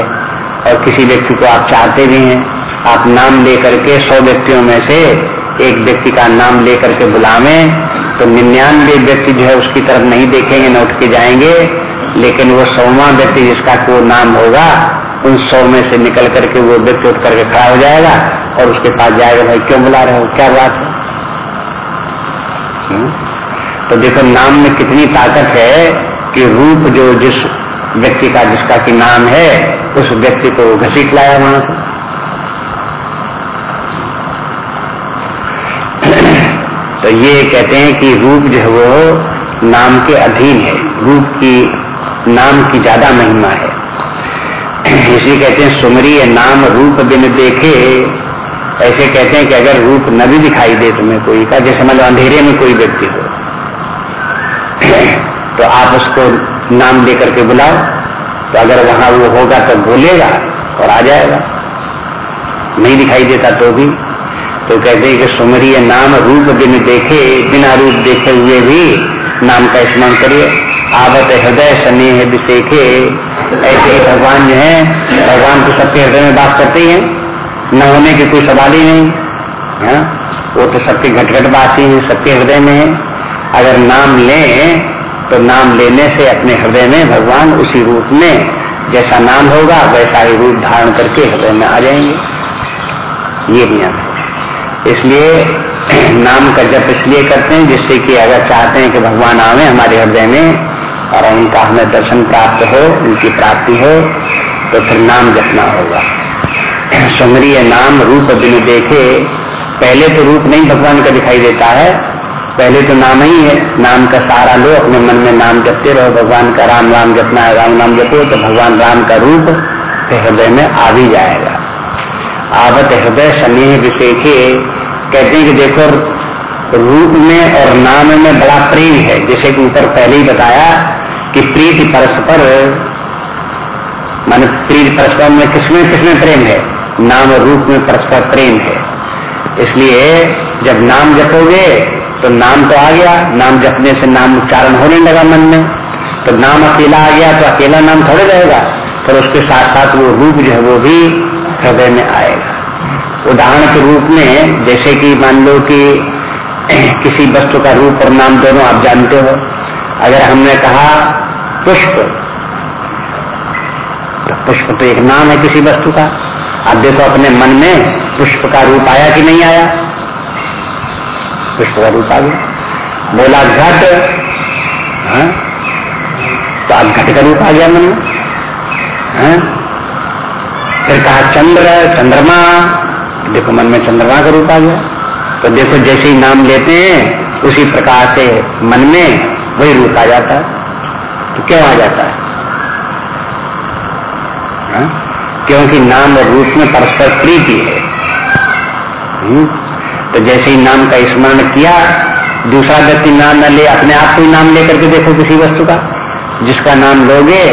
और किसी व्यक्ति को आप चाहते भी हैं। आप नाम लेकर के सौ व्यक्तियों में से एक व्यक्ति का नाम लेकर के बुलावे तो निन्यानवे व्यक्ति जो है उसकी तरफ़ नहीं देखेंगे, न उठ के जाएँगे। लेकिन वो सौवा व्यक्ति जिसका को नाम होगा, उन सौ में से निकल करके वो व्यक्ति उठ करके खड़ा हो जाएगा और उसके पास जाएगा, भाई, क्यों बुला रहे हो? क्या बात है? हम्म? तो देखो, नाम में कितनी ताकत है कि रूप जो जिस व्यक्ति का, जिसका की नाम है, उस व्यक्ति को घसीट लाया वहाँ से। तो ये कहते हैं कि रूप जो है वो नाम के अधीन है। रूप की नाम की ज़्यादा महिमा है। इसलिए कहते हैं, सुमरी है, नाम रूप बिन देखे। ऐसे कहते हैं कि अगर रूप न भी दिखाई दे तुम्हें कोई का, जैसे मतलब अंधेरे में कोई व्यक्ति हो। तो आप उसको नाम लेकर के बुलाओ। तो अगर वहाँ वो होगा तो बोलेगा और आ जाएगा। नहीं दिखाई देता तो भी। तो कहते हैं कि सुमरी नाम रूप बिन देखे, बिना रूप देखे हुए भी नाम का स्मरण करिए। आवत हृदय स्नेह विशेखे ऐसे ही भगवान जो है, भगवान तो सबके हृदय में बात करते ही हैं। न होने की कोई सवाल ही नहीं, है? वो तो सबके घट घट बात ही है, सबके हृदय में है। अगर नाम लें तो नाम लेने से अपने हृदय में भगवान उसी रूप में, जैसा नाम होगा, वैसा ही रूप धारण करके हृदय में आ जाएँगे। ये नियम है। इसलिए नाम का जप इसलिए करते हैं जिससे कि अगर चाहते हैं कि भगवान आवे हमारे हृदय में और उनका हमें दर्शन प्राप्त हो, उनकी प्राप्ति हो तो फिर नाम जपना होगा। सुमरीय नाम रूप बिन देखे, पहले तो रूप नहीं भगवान का दिखाई देता है, पहले तो नाम ही है, नाम का सहारा लो, अपने मन में नाम जपते रहो, भगवान का राम राम जपना है, राम नाम जपो तो भगवान राम का रूप हृदय में आ भी जाएगा। आवत हृदय स्नेह विशेखे कहते हैं कि देखो, रूप में और नाम में बड़ा प्रेम है। जैसे कि ऊपर पहले ही बताया कि प्रीति परस्पर, मान प्रीति परस्पर में किसमें किसमें प्रेम है? नाम और रूप में परस्पर प्रेम है। इसलिए जब नाम जपोगे तो नाम तो आ गया। नाम जपने से नाम उच्चारण होने लगा मन में। तो नाम अकेला आ गया तो अकेला नाम थोड़े रहेगा। पर उसके साथ साथ वो रूप जो है, वो भी हृदय में आएगा। उदाहरण के रूप में, जैसे कि मान लो कि किसी वस्तु का रूप और नाम दोनों आप जानते हो अगर हमने कहा पुष्प तो पुष्प तो एक नाम है किसी वस्तु का आप देखो अपने मन में पुष्प का रूप आया कि नहीं आया पुष्प का रूप आ गया बोला घट हाँ? तो अब घट का रूप आ गया मन में हाँ? फिर कहा चंद्र, चंद्रमा देखो मन में चंद्रमा का रूप आ गया तो देखो जैसे ही नाम लेते हैं, उसी प्रकार से मन में वही रूप आ जाता है तो क्यों आ जाता है हा? क्योंकि नाम और रूप में परस्पर प्रीति है हुँ? हम्म? तो जैसे ही नाम का स्मरण किया, दूसरा व्यक्ति नाम न ले, अपने आप को ही नाम लेकर के देखो किसी वस्तु का जिसका नाम लोगे,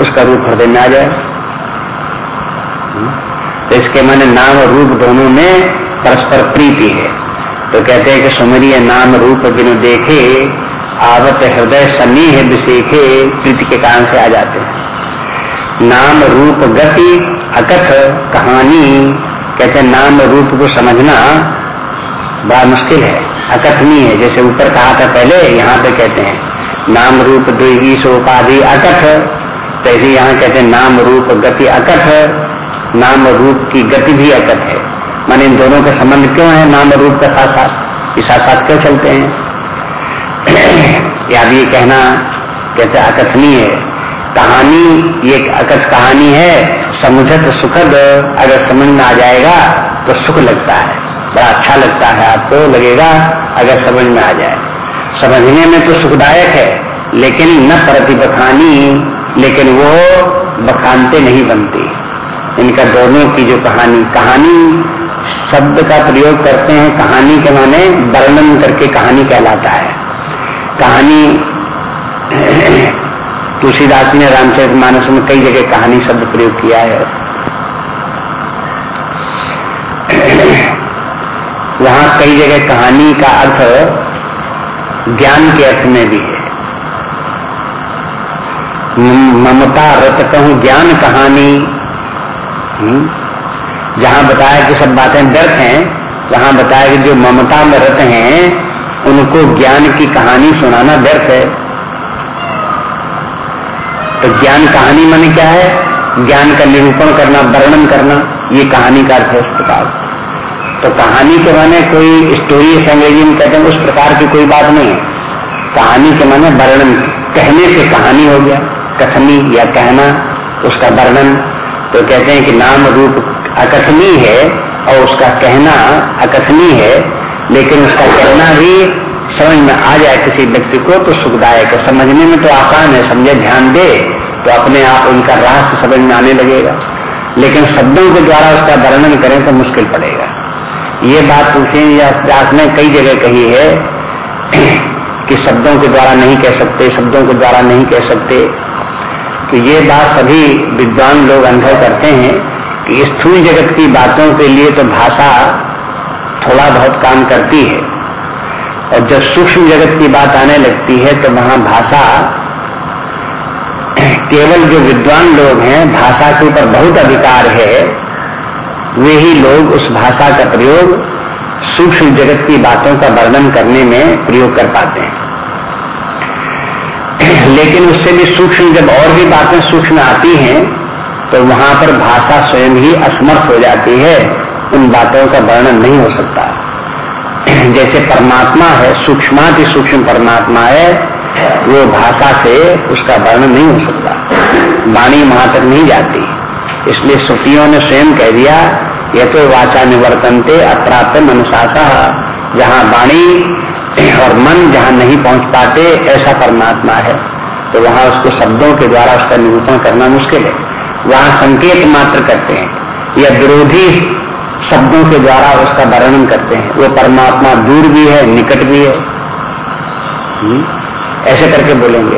उसका रूप हृदय में आ जाए तो इसके माने नाम रूप दोनों में परस्पर प्रीति है। तो कहते हैं कि सुमरीय नाम रूप बिन देखे, आवत हृदय सनी है विशेखे प्रीति के कारण से आ जाते हैं। नाम रूप गति, अकथ कहानी, कहते हैं नाम रूप को समझना बड़ा मुश्किल है। अकथनीय है, जैसे ऊपर कहा था पहले, यहाँ पे कहते हैं, नाम रूप देवी सोपाधि अकथ तैसे यहाँ कहते हैं नाम रूप गति अकथ नाम रूप की गति भी अकथ है। मान इन दोनों का संबंध क्यों है? नाम रूप का साथ साथ ये साथ साथ क्यों चलते हैं? याद ये कहना कहते अकथनीय है। कहानी, ये अकथ कहानी है, समुझत सुखद, अगर समझ में आ जाएगा तो सुख लगता है। बड़ा अच्छा लगता है, आपको लगेगा, अगर समझ में आ जाए। समझने में तो सुखदायक है, लेकिन न प्रति बखानी लेकिन वो बखानते नहीं बनती। इनका दोनों की जो कहानी कहानी शब्द का प्रयोग करते हैं, कहानी के माने वर्णन करके कहानी कहलाता है। कहानी, तुलसीदास ने रामचरित मानस में कई जगह कहानी शब्द प्रयोग किया है। वहाँ कई जगह कहानी का अर्थ ज्ञान के अर्थ में भी है। ममता रत कहूँ, ज्ञान कहानी जहाँ बताया कि सब बातें व्यर्थ हैं वहाँ बताया कि जो ममता में रत हैं, उनको ज्ञान की कहानी सुनाना व्यर्थ है। तो ज्ञान कहानी माने क्या है? ज्ञान का निरूपण करना, वर्णन करना, ये कहानी का अर्थ है इस प्रकार। तो कहानी के माने कोई स्टोरी अंग्रेज़ी में कहते हैं, उस प्रकार की कोई बात नहीं है। कहानी के माने वर्णन, कहने से कहानी हो गया, कथनी या कहना, उसका वर्णन तो कहते हैं कि नाम रूप अकथनी है और उसका कहना अकथनी है, लेकिन उसका कहना भी समझ में आ जाए किसी व्यक्ति को तो सुखदायक है। समझने में तो आसान है, समझे, ध्यान दे तो अपने आप उनका रहस्य समझ में आने लगेगा। लेकिन शब्दों के द्वारा उसका वर्णन करें तो मुश्किल पड़ेगा। ये बात तुलसी आपने कई जगह कही है कि शब्दों के द्वारा नहीं कह सकते, शब्दों के द्वारा नहीं कह सकते। तो ये बात सभी विद्वान लोग अनुभव करते हैं कि स्थूल जगत की बातों के लिए तो भाषा थोड़ा बहुत काम करती है। और जब सूक्ष्म जगत की बात आने लगती है तो वहाँ भाषा, केवल जो विद्वान लोग हैं, भाषा के ऊपर बहुत अधिकार है, वे ही लोग उस भाषा का प्रयोग सूक्ष्म जगत की बातों का वर्णन करने में प्रयोग कर पाते हैं। लेकिन उससे भी सूक्ष्म, जब और भी बातें सूक्ष्म आती हैं तो वहाँ पर भाषा स्वयं ही असमर्थ हो जाती है। उन बातों का वर्णन नहीं हो सकता। जैसे परमात्मा है, सूक्ष्माति सूक्ष्म परमात्मा है, वो भाषा से उसका वर्णन नहीं हो सकता। वाणी वहाँ तक नहीं जाती। इसलिए श्रुतियों ने स्वयं कह दिया ये तो वाचा निवर्तनते अप्राप्त मनुषासा जहाँ वाणी और मन जहाँ नहीं पहुँच पाते, ऐसा परमात्मा है। तो वहाँ उसको शब्दों के द्वारा उसका निरूपण करना मुश्किल है। वहाँ संकेत मात्र करते हैं, या विरोधी शब्दों के द्वारा उसका वर्णन करते हैं। वो परमात्मा दूर भी है, निकट भी है। हम्म? ऐसे करके बोलेंगे,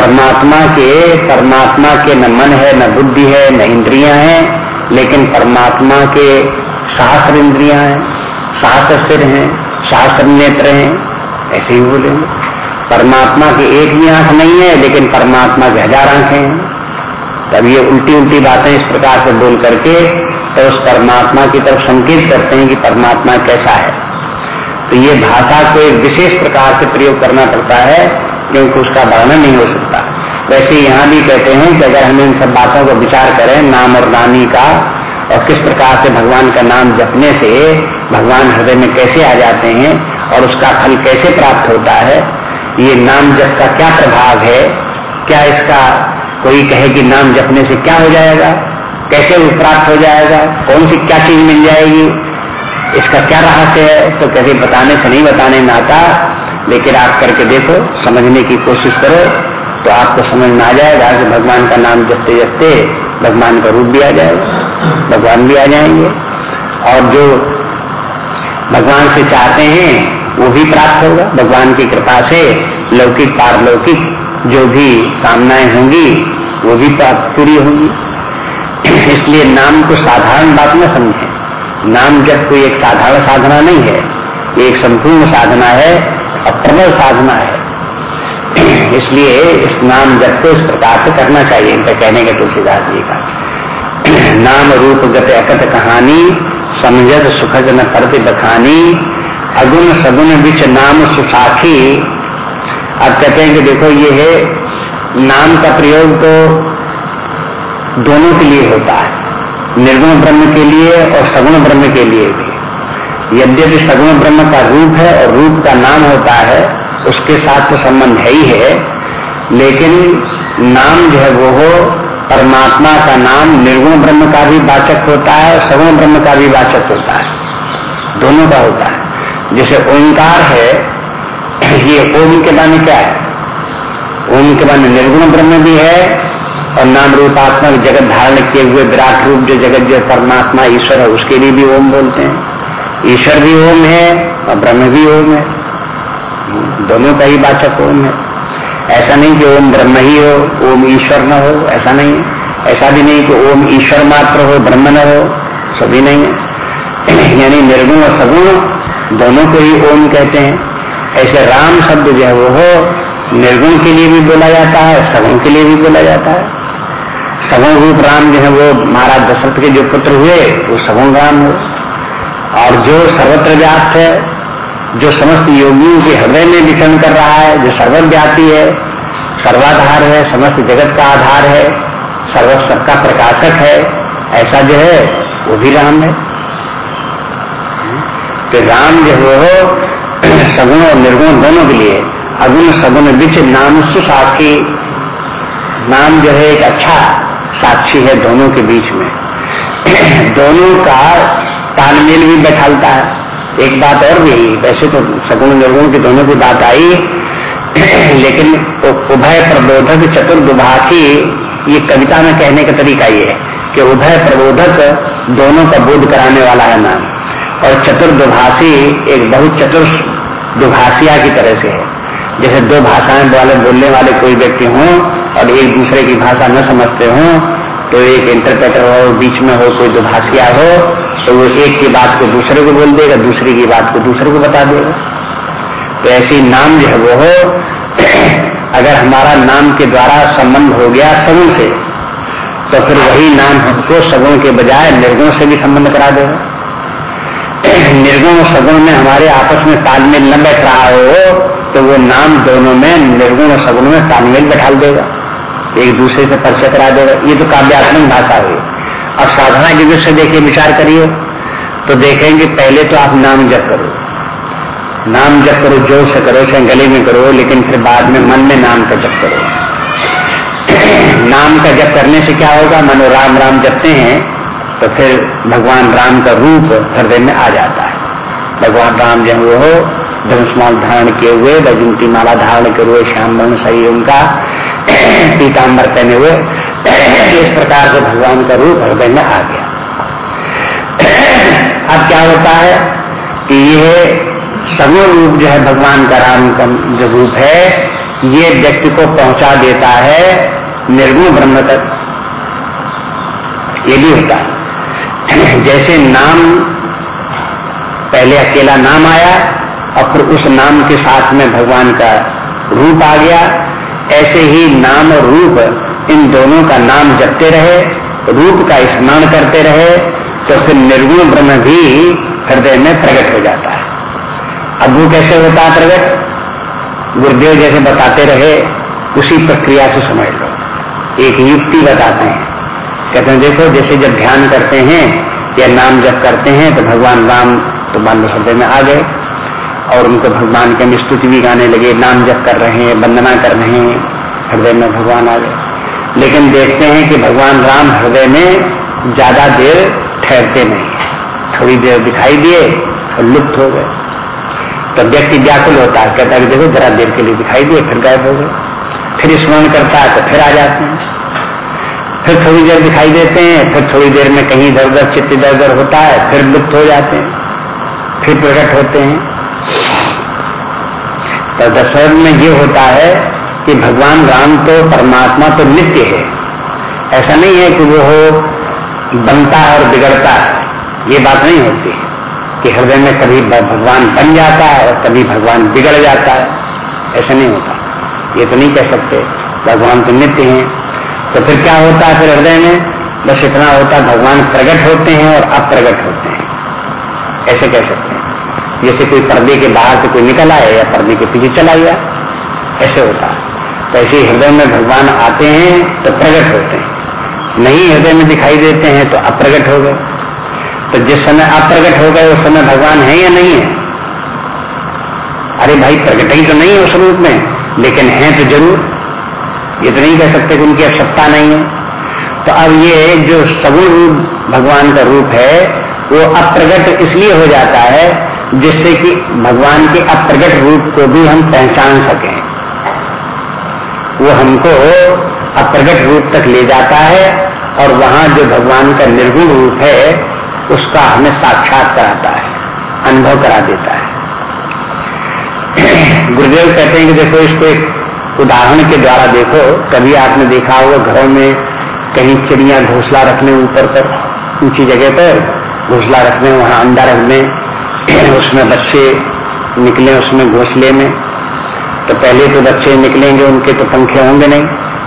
परमात्मा के परमात्मा के न मन है, न बुद्धि है, न इंद्रिया है, लेकिन परमात्मा के शास्त्र इंद्रिया है शास्त्र सिर हैं। शास्त्र नेत्र हैं। ऐसे ही बोलेंगे परमात्मा की एक भी आँख नहीं है, लेकिन परमात्मा की हज़ार आँखें हैं। तब ये उल्टी उल्टी बातें इस प्रकार से बोल करके तो उस परमात्मा की तरफ़ संकेत करते हैं कि परमात्मा कैसा है। तो ये भाषा को एक विशेष प्रकार से प्रयोग करना पड़ता है, क्योंकि उसका वर्णन नहीं हो सकता। वैसे यहाँ भी कहते हैं कि अगर हम इन सब बातों को विचार करें, नाम और नानी का और किस प्रकार से भगवान का नाम जपने से भगवान हृदय में कैसे आ जाते हैं और उसका फल कैसे प्राप्त होता है, ये नाम जप का क्या प्रभाव है? क्या इसका कोई कहे कि नाम जपने से क्या हो जाएगा? कैसे प्राप्त हो जाएगा? कौन सी क्या चीज़ मिल जाएगी? इसका क्या रहस्य है? तो कभी बताने से नहीं बताने में आता, लेकिन आप करके देखो, समझने की कोशिश करो तो आपको समझ में आ जाएगा कि भगवान का नाम जपते जपते भगवान का रूप भी आ जाएगा। भगवान भी आ जाएँगे। और जो भगवान से चाहते हैं, वो भी प्राप्त होगा। भगवान की कृपा से लौकिक, पारलौकिक जो भी कामनाएँ होंगी, वो भी प्राप्त पूरी होंगी। इसलिए नाम को साधारण बात न समझे। नाम जब कोई एक साधारण साधना नहीं है ये एक संपूर्ण साधना है और प्रबल साधना है। इसलिए इस नाम जब को इस प्रकार से करना चाहिए, इनका कहने का तुलसीदास जी का। नाम रूप गत अकत कहानी समझत सुखद न करते बखानी अगुण सगुण बिच नाम सुसाखी। अब कहते हैं कि देखो, ये है, नाम का प्रयोग तो दोनों के लिए होता है। निर्गुण ब्रह्म के लिए और सगुण ब्रह्म के लिए भी। यद्यपि सगुण ब्रह्म का रूप है और रूप का नाम होता है, उसके साथ तो संबंध है ही है, लेकिन नाम जो है वो हो परमात्मा का नाम निर्गुण ब्रह्म का भी वाचक होता है और सगुण ब्रह्म का भी वाचक होता है। दोनों का होता है। जैसे ओंकार है, ये ओम के माने क्या है? ओम के माने निर्गुण ब्रह्म भी है और नाम रूपात्मक जगत धारण किए हुए विराट रूप जो जगत जो परमात्मा, ईश्वर है, उसके लिए भी ओम बोलते हैं। ईश्वर भी ओम है और ब्रह्म भी ओम है। दोनों का ही वाचक ओम है। ऐसा नहीं कि ओम ब्रह्म ही हो, ओम ईश्वर न हो, ऐसा नहीं। है ऐसा भी नहीं कि ओम ईश्वर मात्र हो, ब्रह्म न हो, सभी नहीं है। यानी निर्गुण और सगुण दोनों को ही ओम कहते हैं। ऐसे राम शब्द जो है वो हो, निर्गुण के लिए भी बोला जाता है, सगुण के लिए भी बोला जाता है। सगुण रूप राम जो है वो महाराज दशरथ के जो पुत्र हुए, वो सगुण राम हो। और जो सर्वत्र व्याप्त है जो समस्त योगियों के हृदय में विचरण कर रहा है, जो सर्वव्यापी है, सर्वाधार है, समस्त जगत का आधार है सर्व का प्रकाशक है, ऐसा जो है, वो भी राम है। तो राम जो हो सगुण और निर्गुण दोनों के लिए, अगुण, सगुण बिच नाम सुसाखी नाम जो है एक अच्छा साक्षी है दोनों के बीच में। दोनों का तालमेल भी बैठालता है। एक बात और भी, वैसे तो सगुण निर्गुण की दोनों की बात आई, लेकिन उभय प्रबोधक चतुर्दुभाषी, ये कविता में कहने का तरीका ये है कि उभय प्रबोधक दोनों का बोध कराने वाला है नाम। और चतुर्दुभाषी एक बहुत चतुर दुभाषिया की तरह से है। जैसे दो भाषाएँ वाले बोलने वाले कोई व्यक्ति हों और एक दूसरे की भाषा न समझते हों तो एक इंटरप्रेटर हो, बीच में हो, कोई दुभाषिया हो तो वो एक की बात को दूसरे को बोल देगा, दूसरे की बात को दूसरे को बता देगा। तो ऐसी नाम जो है वो हो, अगर हमारा नाम के द्वारा संबंध हो गया सगुण से तो फिर वही नाम हमको सगुण के बजाय निर्गुण से भी संबंध करा देगा। निर्गुण और सगुण में हमारे आपस में तालमेल न बैठ रहा हो तो वो नाम दोनों में निर्गुण और सगुण में तालमेल बैठा देगा। एक दूसरे से परिचय करा देगा ये तो काव्यात्मक भाषा हुई। अब साधना की दृष्टि देखिए, विचार करिए। तो देखेंगे, पहले तो आप नाम जप करो। नाम जप करो, ज़ोर से करो, चाहे गले में करो, लेकिन फिर बाद में मन में नाम का जप करो। नाम का जप करने से क्या होगा? मनो राम राम जपते हैं तो फिर भगवान राम का रूप हृदय में आ जाता है। भगवान राम जो वो धनुष्माल धारण किए हुए बजंती माला धारण किए हुए, श्याम वर्ण शरीर उनका पीताम्बर पहने हुए इस प्रकार से भगवान का रूप हृदय में आ गया। अब क्या होता है कि ये समूह रूप जो है भगवान का राम का जो रूप है, ये व्यक्ति को पहुँचा देता है निर्गुण ब्रह्म तक। ये भी होता है। जैसे नाम, पहले अकेला नाम आया और फिर उस नाम के साथ में भगवान का रूप आ गया। ऐसे ही नाम और रूप इन दोनों का नाम जपते रहे, रूप का स्मरण करते रहे तो फिर निर्गुण ब्रह्म भी हृदय में प्रकट हो जाता है। अब वो कैसे होता है प्रकट? गुरुदेव जैसे बताते रहे, उसी प्रक्रिया से समझ लो। एक युक्ति बताते हैं। कहते हैं, देखो, जैसे जब ध्यान करते हैं या नाम जब करते हैं तो भगवान राम तो मान हृदय में आ गए। और उनको भगवान के स्तुति भी गाने लगे, नाम जप कर रहे हैं, वंदना कर रहे हैं, हृदय में भगवान आ गए। लेकिन देखते हैं कि भगवान राम हृदय में ज़्यादा देर ठहरते नहीं थोड़ी देर दिखाई दिए और लुप्त हो गए। तो व्यक्ति व्याकुल होता है, कहता है देखो जरा देर के लिए दिखाई दिए, फिर गायब हो गए। फिर स्मरण करता है तो फिर आ जाते हैं। फिर थोड़ी देर दिखाई देते हैं, फिर थोड़ी देर में कहीं इधर उधर चित्त इधर होता है, फिर लुप्त हो जाते हैं, फिर प्रकट होते हैं। तो दशरथ में ये होता है कि भगवान राम तो परमात्मा तो नित्य है। ऐसा नहीं है कि वो बनता है और बिगड़ता है। ये बात नहीं होती कि हृदय में कभी भगवान बन जाता है और कभी भगवान बिगड़ जाता है। ऐसा नहीं होता। ये तो नहीं कह सकते, भगवान तो नित्य हैं। तो फिर क्या होता है फिर हृदय में? बस इतना होता है, भगवान प्रकट होते हैं और अप्रगट होते हैं। ऐसे कह सकते जैसे कोई पर्दे के बाहर से कोई निकल आए या पर्दे के पीछे चला गया, ऐसे होता है। तो ऐसे हृदय में भगवान आते हैं तो प्रकट होते हैं। नहीं हृदय में दिखाई देते हैं तो अप्रगट हो गए। तो जिस समय अप्रगट हो गए, उस समय भगवान है या नहीं है? अरे भाई, प्रकट ही तो नहीं है उस रूप में, लेकिन है तो ज़रूर। ये तो नहीं कह सकते कि उनकी आवश्यकता नहीं है। तो अब ये जो सगुण रूप भगवान का रूप है, वो अप्रगट इसलिए हो जाता है जिससे कि भगवान के अप्रगट रूप को भी हम पहचान सकें। वो हमको अप्रगट रूप तक ले जाता है और वहाँ जो भगवान का निर्गुण रूप है, उसका हमें साक्षात कराता है, अनुभव करा देता है। गुरुदेव कहते हैं कि देखो, इसको एक उदाहरण के द्वारा देखो। कभी आपने देखा होगा, घरों में कहीं चिड़िया घोसला रखने ऊपर पर, ऊँची जगह पर, घोसला रखने वहाँ अंडा रखने उसमें बच्चे निकले उसमें घोसले में तो पहले तो बच्चे निकलेंगे उनके तो पंखे होंगे नहीं।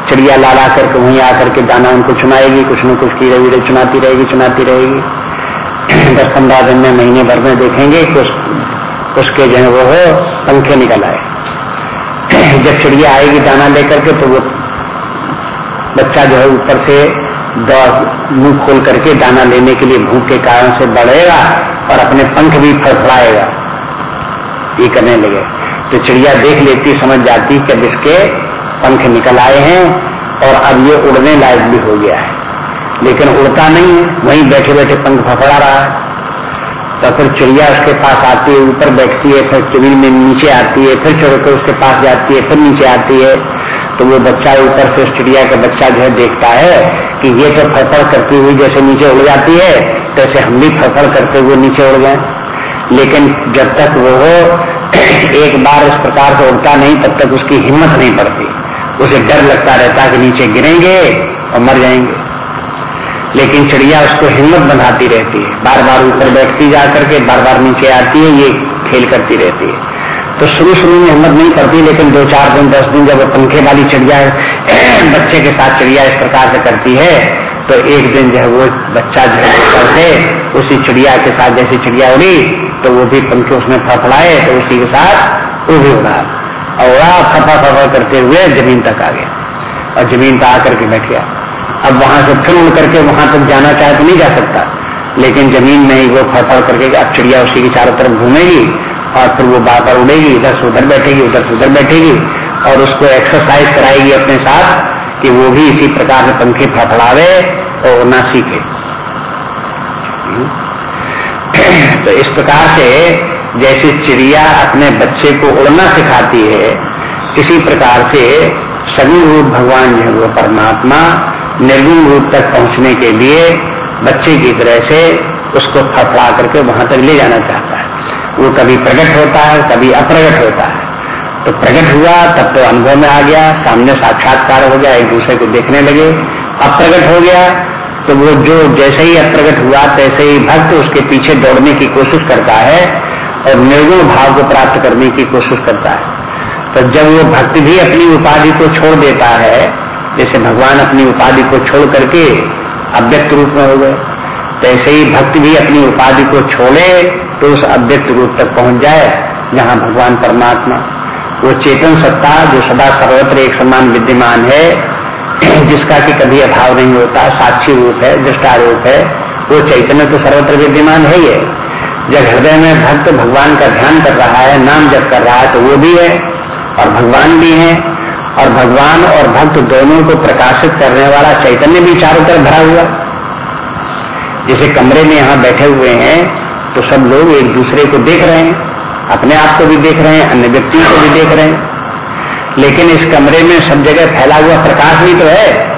चिड़िया ला ला करके वहीं आकर के दाना उनको चुनाएगी कुछ न कुछ धीरे धीरे चुनाती रहेगी चुनाती रहेगी। दस पंद्रह दिन में महीने भर में देखेंगे कि उस, उसके जो है वो हो पंखे निकल आए। जब चिड़िया आएगी दाना लेकर के तो वो बच्चा जो है ऊपर से मुँह खोल करके दाना लेने के लिए भूख के कारण से बढ़ेगा और अपने पंख भी फड़फड़ाएगा। ये करने लगे। तो चिड़िया देख लेती, समझ जाती कि इसके पंख निकल आए हैं और अब ये उड़ने लायक भी हो गया है। लेकिन उड़ता नहीं है, वहीं बैठे बैठे पंख फफड़ा रहा है। तो फिर चिड़िया उसके पास आती है, ऊपर बैठती है, फिर ज़मीन में नीचे आती है, फिर चढ़ उसके पास जाती है, फिर नीचे आती है। तो वो बच्चा ऊपर से उस चिड़िया का बच्चा जो है देखता है कि ये तो फड़फड़ करती हुई जैसे नीचे उड़ जाती है तो हम भी फड़फड़ करते हुए नीचे उड़ गए। लेकिन जब तक वो एक बार इस प्रकार से उड़ता नहीं, तब तक उसकी हिम्मत नहीं पड़ती उसे डर लगता रहता कि नीचे गिरेंगे और मर जाएँगे। लेकिन चिड़िया उसको हिम्मत बनाती रहती है। बार बार ऊपर बैठती जा करके बार बार नीचे आती है, ये खेल करती रहती है। तो शुरू शुरू में हिम्मत नहीं करती, लेकिन दो चार दिन, दस दिन जब वो पंखे वाली चिड़िया बच्चे के साथ चिड़िया इस प्रकार से करती है तो एक दिन जो है वो बच्चा जो है से उसी चिड़िया के साथ, जैसी चिड़िया उड़ी तो वो भी पंखे उसमें फड़फड़ाए तो उसी के साथ वो भी उड़ा। और उड़ा फफा फफा करते हुए ज़मीन तक आ गया। और ज़मीन पर आकर के बैठ गया। अब वहाँ से फिर उड़ करके वहाँ तक जाना चाहे तो नहीं जा सकता। लेकिन ज़मीन में ही वो फड़फड़ करके, अब चिड़िया उसी के चारों तरफ़ घूमेगी और फिर वो बार बार उड़ेगी, इधर से उधर बैठेगी, उधर से उधर बैठेगी और उसको एक्सरसाइज कराएगी अपने साथ कि वो भी इसी प्रकार से पंखे फड़फड़ावे और ना सीखे। तो इस प्रकार से जैसे चिड़िया अपने बच्चे को उड़ना सिखाती है, इसी प्रकार से सभी रूप भगवान जो वो परमात्मा निर्गुण रूप तक पहुँचने के लिए बच्चे की तरह से उसको फड़फड़ा करके वहाँ तक ले जाना चाहता है। वो कभी प्रकट होता है, कभी अप्रगट होता है। तो प्रकट हुआ, तब तो अनुभव में आ गया, सामने साक्षात्कार हो गया, एक दूसरे को देखने लगे, अप्रगट हो गया। तो वो जो जैसे ही अप्रगट हुआ, तैसे ही भक्त उसके पीछे दौड़ने की कोशिश करता है और निर्गुण भाव को प्राप्त करने की कोशिश करता है। तो जब वो भक्त भी अपनी उपाधि को छोड़ देता है, जैसे भगवान अपनी उपाधि को छोड़ करके अव्यक्त रूप में हो गए, तैसे ही भक्त भी अपनी उपाधि को छोड़े तो उस अव्यक्त रूप तक पहुँच जाए, जहाँ भगवान परमात्मा, वो चेतन सत्ता जो सदा सर्वत्र एक समान विद्यमान है, जिसका कि कभी अभाव नहीं होता, साक्षी रूप है, दृष्टा रूप है, वो चैतन्य तो सर्वत्र विद्यमान है ही जब हृदय में भक्त भगवान का ध्यान कर रहा है, नाम जप कर रहा है तो वो भी है, और भगवान भी है, और भगवान और भक्त दोनों को प्रकाशित करने वाला चैतन्य भी चारों तरफ़ भरा हुआ। जैसे कमरे में यहाँ बैठे हुए हैं तो सब लोग एक दूसरे को देख रहे हैं, अपने आप को भी देख रहे हैं, अन्य व्यक्तियों को भी देख रहे हैं। लेकिन इस कमरे में सब जगह फैला हुआ प्रकाश भी तो है।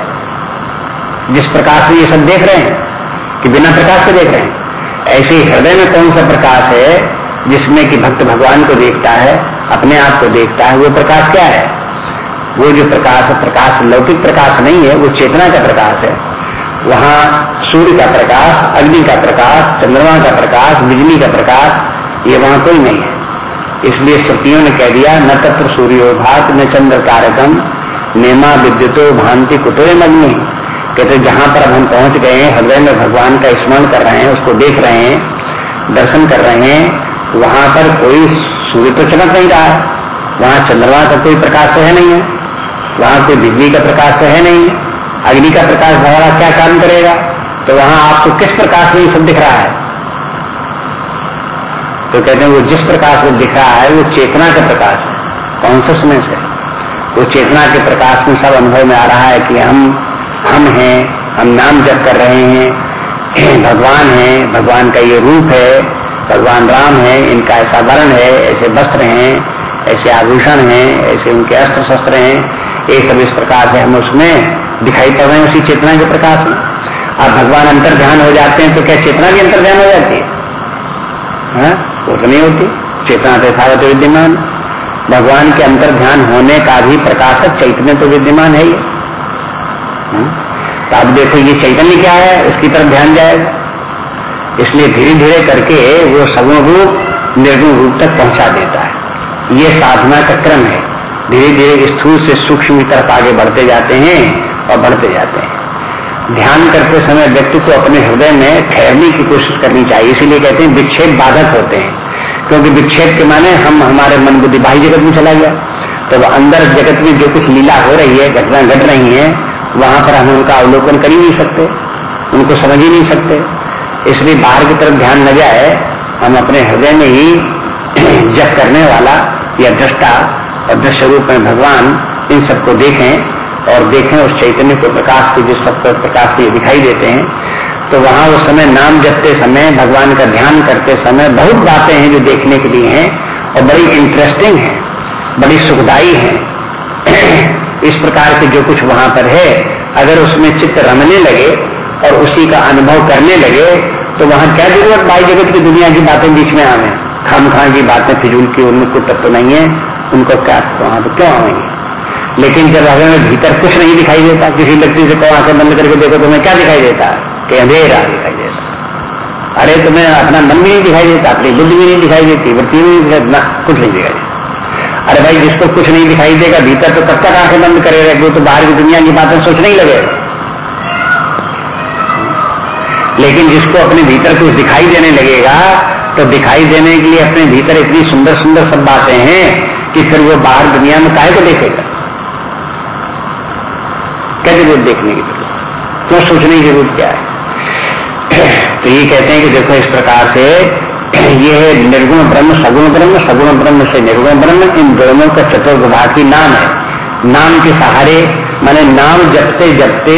जिस प्रकाश में ये सब देख रहे हैं, कि बिना प्रकाश के देख रहे हैं, ऐसे हृदय में कौन सा प्रकाश है, जिसमें कि भक्त भगवान को देखता है, अपने आप को देखता है, वो प्रकाश क्या है? वो जो प्रकाश है, प्रकाश लौकिक प्रकाश नहीं है, वो चेतना का प्रकाश है। वहाँ सूर्य का प्रकाश, अग्नि का प्रकाश, चंद्रमा का प्रकाश, बिजली का प्रकाश, ये वहाँ कोई नहीं है। इसलिए श्रुतियों ने कह दिया, न तत्र सूर्यो भात न चंद्र कारकम नेमा विद्युतो भांति कुटोरे मग्नि कहते, जहाँ पर अब हम पहुँच गए हैं, हृदय में भगवान का स्मरण कर रहे हैं, उसको देख रहे हैं, दर्शन कर रहे हैं, वहाँ पर कोई सूर्य तो चमक नहीं रहा है। वहाँ चंद्रमा का कोई प्रकाश तो है नहीं है। वहाँ कोई बिजली का प्रकाश तो है नहीं अग्नि का प्रकाश भगवान क्या काम करेगा? तो वहाँ आपको किस प्रकाश में सब दिख रहा है? तो कहते हैं वो जिस प्रकाश में दिख रहा है, वो चेतना का प्रकाश है कॉन्सियसनेस है वो चेतना के प्रकाश में सब अनुभव में आ रहा है कि हम हम हैं, हम नाम जप कर रहे हैं, भगवान है, भगवान का ये रूप है, भगवान राम है, इनका ऐसा वर्ण है, ऐसे वस्त्र हैं, ऐसे आभूषण हैं, ऐसे उनके अस्त्र शस्त्र हैं, ये सब इस प्रकार से हम उसमें दिखाई पड़ रहे हैं उसी चेतना के प्रकाश में। अब भगवान अंतर ध्यान हो जाते हैं तो क्या चेतना भी अंतर ध्यान हो जाती है? हा? वो तो नहीं होती। चेतना तो यथावत विद्यमान भगवान के अंतर ध्यान होने का भी प्रकाशक चैतन्य तो विद्यमान है ही। हाँ? तो अब देखो ये चैतन्य क्या है, उसकी तरफ़ ध्यान जाएगा। इसलिए धीरे धीरे करके वो सगुण रूप निर्गुण रूप तक पहुँचा देता है। ये साधना का क्रम है। धीरे धीरे स्थूल से सूक्ष्म की तरफ़ आगे बढ़ते जाते हैं। और बढ़ते जाते हैं। ध्यान करते समय व्यक्ति को अपने हृदय में ठहरने की कोशिश करनी चाहिए, इसीलिए कहते हैं विक्षेप बाधक होते हैं। क्योंकि विक्षेप के माने हम हमारे मन बुद्धि बाह्य जगत में चला गया। तो अंदर जगत में जो कुछ लीला हो रही है, घटना घट रही है, वहाँ पर हम उनका अवलोकन कर ही नहीं सकते, उनको समझ ही नहीं सकते। इसलिए बाहर की तरफ़ ध्यान न जाए, हम अपने हृदय में ही जप करने वाला या दृष्टा और दृश्य रूप में भगवान इन सबको देखें और देखें उस चैतन्य को प्रकाश के जिस सब प्रकाश के दिखाई देते हैं तो वहाँ उस समय नाम जपते समय, भगवान का ध्यान करते समय बहुत बातें हैं जो देखने के लिए हैं और बड़ी इंटरेस्टिंग है, बड़ी सुखदाई है। इस प्रकार के जो कुछ वहाँ पर है, अगर उसमें चित्त रमने लगे और उसी का अनुभव करने लगे तो वहाँ क्या ज़रूरत भाई जगत की दुनिया की बातें बीच में आवे खाम खां की बातें, फिजूल की उनमें कुछ तत्व नहीं है, उनको क्या वहाँ तो क्यों आवेंगे लेकिन जब हमें भीतर कुछ नहीं दिखाई देता, किसी व्यक्ति से कौन आँखें बंद करके देखो तुम्हें क्या दिखाई देता? कि अंधेरा दिखाई देता। अरे, तुम्हें अपना मन भी नहीं दिखाई देता, अपनी बुद्धि भी नहीं दिखाई देती वृत्ति भी नहीं दिखाई कुछ नहीं दिखाई देता। अरे भाई, जिसको कुछ नहीं दिखाई देगा, भीतर तो कब तक आँखें बंद करेगा वो तो बाहर की दुनिया की बातें सोचने ही लगे। लेकिन जिसको अपने भीतर कुछ दिखाई देने लगेगा तो दिखाई देने के लिए अपने भीतर इतनी सुंदर सुंदर सब बातें हैं कि फिर वो बाहर दुनिया में काहे को देखेगा? कैसे वो देखने की ज़रूरत क्यों सोचने की ज़रूरत क्या है? तो ये कहते हैं कि देखो इस प्रकार से ये है निर्गुण ब्रह्म, सगुण ब्रह्म सगुण ब्रह्म से निर्गुण ब्रह्म। इन दोनों का चतुर्विभाग नाम है। नाम के सहारे, माने नाम जपते जपते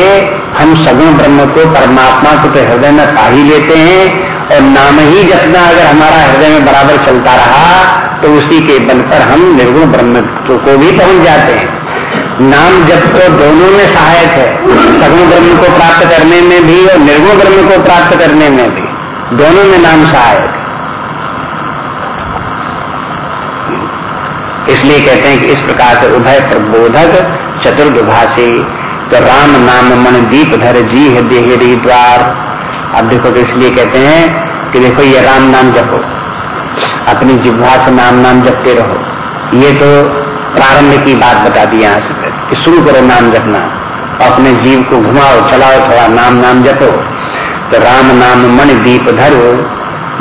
हम सगुण ब्रह्म को परमात्मा को तो हृदय में पा ही लेते हैं और नाम ही जपना अगर हमारा हृदय में बराबर चलता रहा तो उसी के बल पर हम निर्गुण ब्रह्म को भी पहुँच जाते हैं। नाम जब तो दोनों में सहायक है। सगुण ब्रह्म को प्राप्त करने में भी और निर्गुण ब्रह्म को प्राप्त करने में भी। दोनों में नाम सहायक इसलिए कहते हैं कि इस प्रकार से उभय प्रबोधक चतुर्भाषी तो राम नाम मन दीप धर जी है देहरी द्वार अब देखो तो इसलिए कहते हैं कि देखो ये राम नाम जपो। अपनी जिह्वा से नाम नाम जपते रहो। ये तो प्रारंभ की बात बता दी यहाँ से। कि शुरू करो नाम जपना। अपने जीव को घुमाओ, चलाओ, थोड़ा नाम नाम जपो। तो राम नाम मन दीप धरो,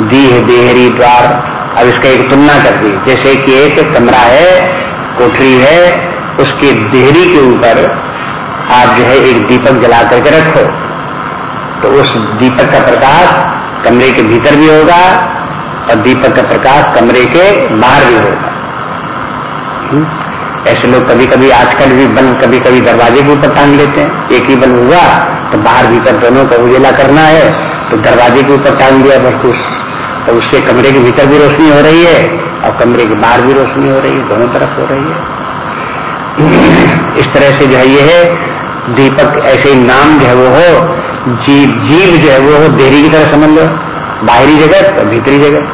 दीह देहरी द्वार। अब इसका एक तुलना कर दी। जैसे कि एक कमरा है, कोठरी है, उसके देहरी के ऊपर आप जो है एक दीपक जला करके रखो। तो उस दीपक का प्रकाश कमरे के भीतर भी होगा और दीपक का प्रकाश कमरे के बाहर भी होगा। हम्म? ऐसे लोग कभी कभी आजकल भी बल्ब कभी कभी दरवाजे के ऊपर टांग लेते हैं। एक ही बल्ब हुआ तो बाहर भीतर दोनों का उजेला करना है तो दरवाजे के ऊपर टांग दिया भरपूर तो उससे कमरे के भीतर भी रोशनी हो रही है, और कमरे के बाहर भी रोशनी हो रही है, दोनों तरफ़ हो रही है। इस तरह से जो है ये है, दीपक ऐसे नाम जो है वो हो, जीव जीव जो है वो हो, देरी की तरह समझ लो। बाहरी जगत और भीतरी जगत।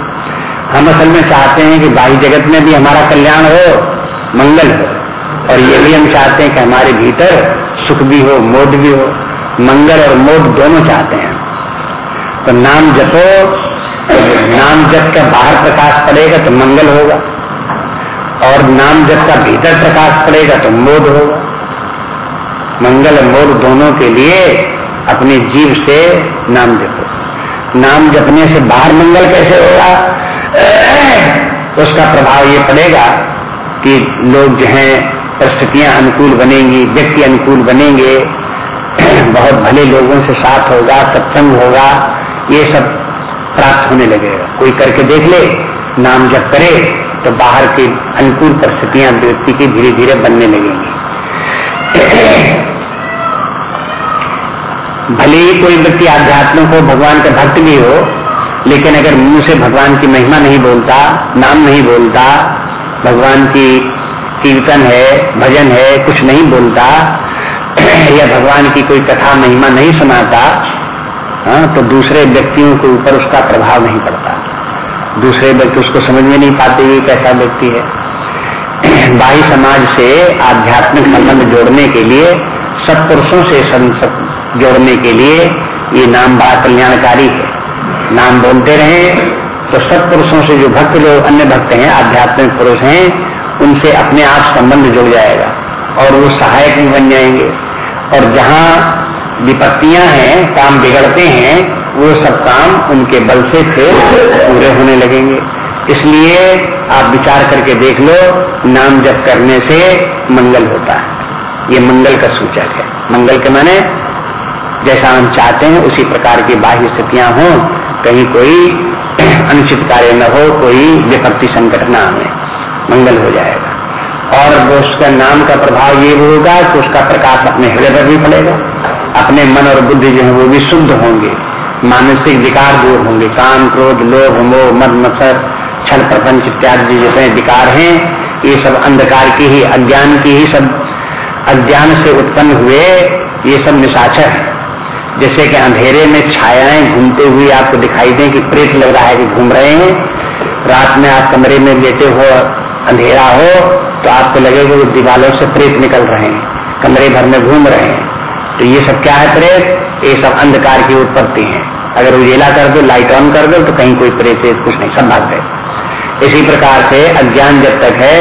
हम असल में चाहते हैं कि बाहरी जगत में भी हमारा कल्याण हो मंगल। हो और ये भी हम चाहते हैं कि हमारे भीतर सुख भी हो, मोद भी हो। मंगल और मोद दोनों चाहते हैं। तो नाम जपो, नाम जप का बाहर प्रकाश पड़ेगा तो मंगल होगा। और नाम जप का भीतर प्रकाश पड़ेगा तो मोद होगा। मंगल और मोद दोनों के लिए अपने जीव से नाम जपो। नाम जपने से बाहर मंगल कैसे होगा? उसका प्रभाव ये पड़ेगा कि लोग जो है, परिस्थितियाँ अनुकूल बनेंगी, व्यक्ति अनुकूल बनेंगे, बहुत भले लोगों से साथ होगा, सत्संग होगा, ये सब प्राप्त होने लगेगा। कोई करके देख ले, नाम जब करे तो बाहर की अनुकूल परिस्थितियाँ व्यक्ति की धीरे धीरे बनने लगेंगी। भले ही कोई व्यक्ति आध्यात्म हो, भगवान का भक्त भी हो, लेकिन अगर मुँह से भगवान की महिमा नहीं बोलता, नाम नहीं बोलता भगवान की कीर्तन है, भजन है, कुछ नहीं बोलता, या भगवान की कोई कथा महिमा नहीं सुनाता हाँ तो दूसरे व्यक्तियों के ऊपर उसका प्रभाव नहीं पड़ता। दूसरे व्यक्ति उसको समझ में नहीं पाते ये कैसा व्यक्ति है। बाही समाज से आध्यात्मिक संबंध जोड़ने के लिए सत्पुरुषों से जोड़ने के लिए ये नाम बड़ा कल्याणकारी है। नाम बोलते रहे तो सत्पुरुषों से जो भक्त लोग, अन्य भक्त हैं, आध्यात्मिक पुरुष हैं, उनसे अपने आप संबंध जुड़ जाएगा और वो सहायक भी बन जाएँगे। और जहाँ विपत्तियाँ हैं, काम बिगड़ते हैं, वो सब काम उनके बल से फिर पूरे होने लगेंगे। इसलिए आप विचार करके देख लो, नाम जप करने से मंगल होता है। ये मंगल का सूचक है। मंगल के माने, जैसा हम चाहते हैं, उसी प्रकार की बाह्य स्थितियाँ हों, कहीं कोई अनुचित कार्य न हो, कोई विपत्ति संकट न आने। मंगल हो जाएगा। और उसका नाम का प्रभाव ये होगा कि उसका प्रकाश अपने हृदय पर भी पड़ेगा अपने मन और बुद्धि जो है वो भी शुद्ध होंगे। मानसिक विकार दूर होंगे। काम, क्रोध, लोभ, मोह, मद, मत्सर, छल, प्रपंच इत्यादि जितने विकार हैं, ये सब अंधकार की ही, अज्ञान की ही सब, अज्ञान से उत्पन्न हुए ये सब निशाचर है। जैसे कि अंधेरे में छायाएँ घूमते हुए आपको दिखाई दें कि प्रेत लग रहा है कि घूम रहे हैं। रात में आप कमरे में लेटे हो, अंधेरा हो तो आपको लगेगा कि दीवालों से प्रेत निकल रहे हैं, कमरे भर में घूम रहे हैं। तो ये सब क्या है प्रेत? ये सब अंधकार की उत्पत्ति है। अगर उजेला कर दो लाइट ऑन कर दो तो कहीं कोई प्रेत कुछ नहीं, सब भाग गए। इसी प्रकार से अज्ञान जब तक है,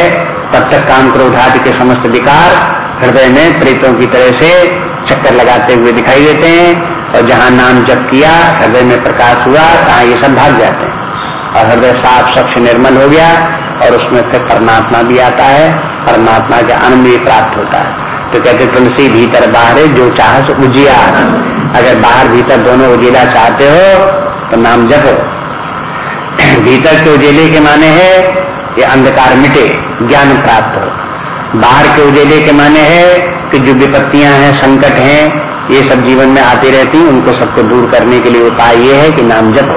तब तक काम क्रोधादि के समस्त विकार हृदय में प्रेतों की तरह से चक्कर लगाते हुए दिखाई देते हैं और जहाँ नाम जप किया, हृदय में प्रकाश हुआ, तहाँ ये सब भाग जाते हैं। और हृदय साफ़, स्वच्छ, निर्मल हो गया और उसमें फिर परमात्मा भी आता है। परमात्मा का आनंद भी प्राप्त होता है। तो कहते तुलसी भीतर बाहर जो चाह उजिया। अगर बाहर भीतर दोनों उजिला चाहते हो तो नाम जपो भीतर के उजेले के माने है, ये अंधकार मिटे, ज्ञान प्राप्त हो। बाहर के उजेले के माने है कि जो विपत्तियाँ हैं, संकट हैं, ये सब जीवन में आती रहती उनको सबको दूर करने के लिए उपाय ये है कि नाम जपो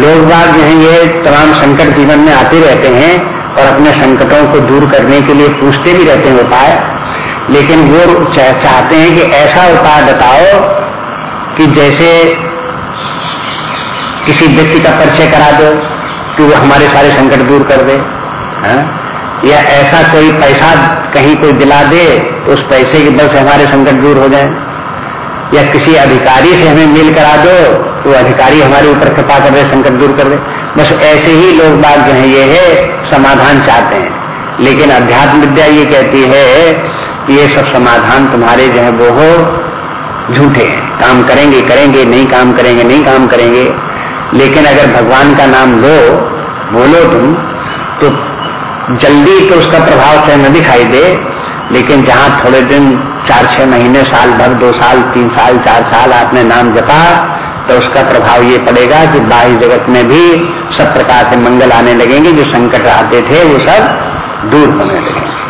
लोग बाग जो है, ये तमाम संकट जीवन में आते रहते हैं और अपने संकटों को दूर करने के लिए पूछते भी रहते हैं उपाय लेकिन वो चाहते हैं कि ऐसा उपाय बताओ कि जैसे किसी व्यक्ति का परिचय करा दो कि वो हमारे सारे संकट दूर कर दे, हा? या ऐसा कोई पैसा कहीं कोई दिला दे तो उस पैसे के बल से हमारे संकट दूर हो जाए। या किसी अधिकारी से हमें मिल करा दो तो अधिकारी हमारे ऊपर कृपा कर दे, संकट दूर कर दे। बस ऐसे ही लोग बात जो है, ये है, समाधान चाहते हैं। लेकिन अध्यात्म विद्या ये कहती है कि ये सब समाधान तुम्हारे जो है, वो हो, झूठे हैं। काम करेंगे करेंगे, नहीं काम करेंगे, नहीं काम करेंगे। लेकिन अगर भगवान का नाम लो, बोलो तुम तो जल्दी तो उसका प्रभाव चाहे न दिखाई दे, लेकिन जहाँ थोड़े दिन चार छह महीने, साल भर, दो साल, तीन साल, चार साल आपने नाम जपा तो उसका प्रभाव ये पड़ेगा कि बाह्य जगत में भी सब प्रकार से मंगल आने लगेंगे, जो संकट आते थे, वो सब दूर होने लगेंगे।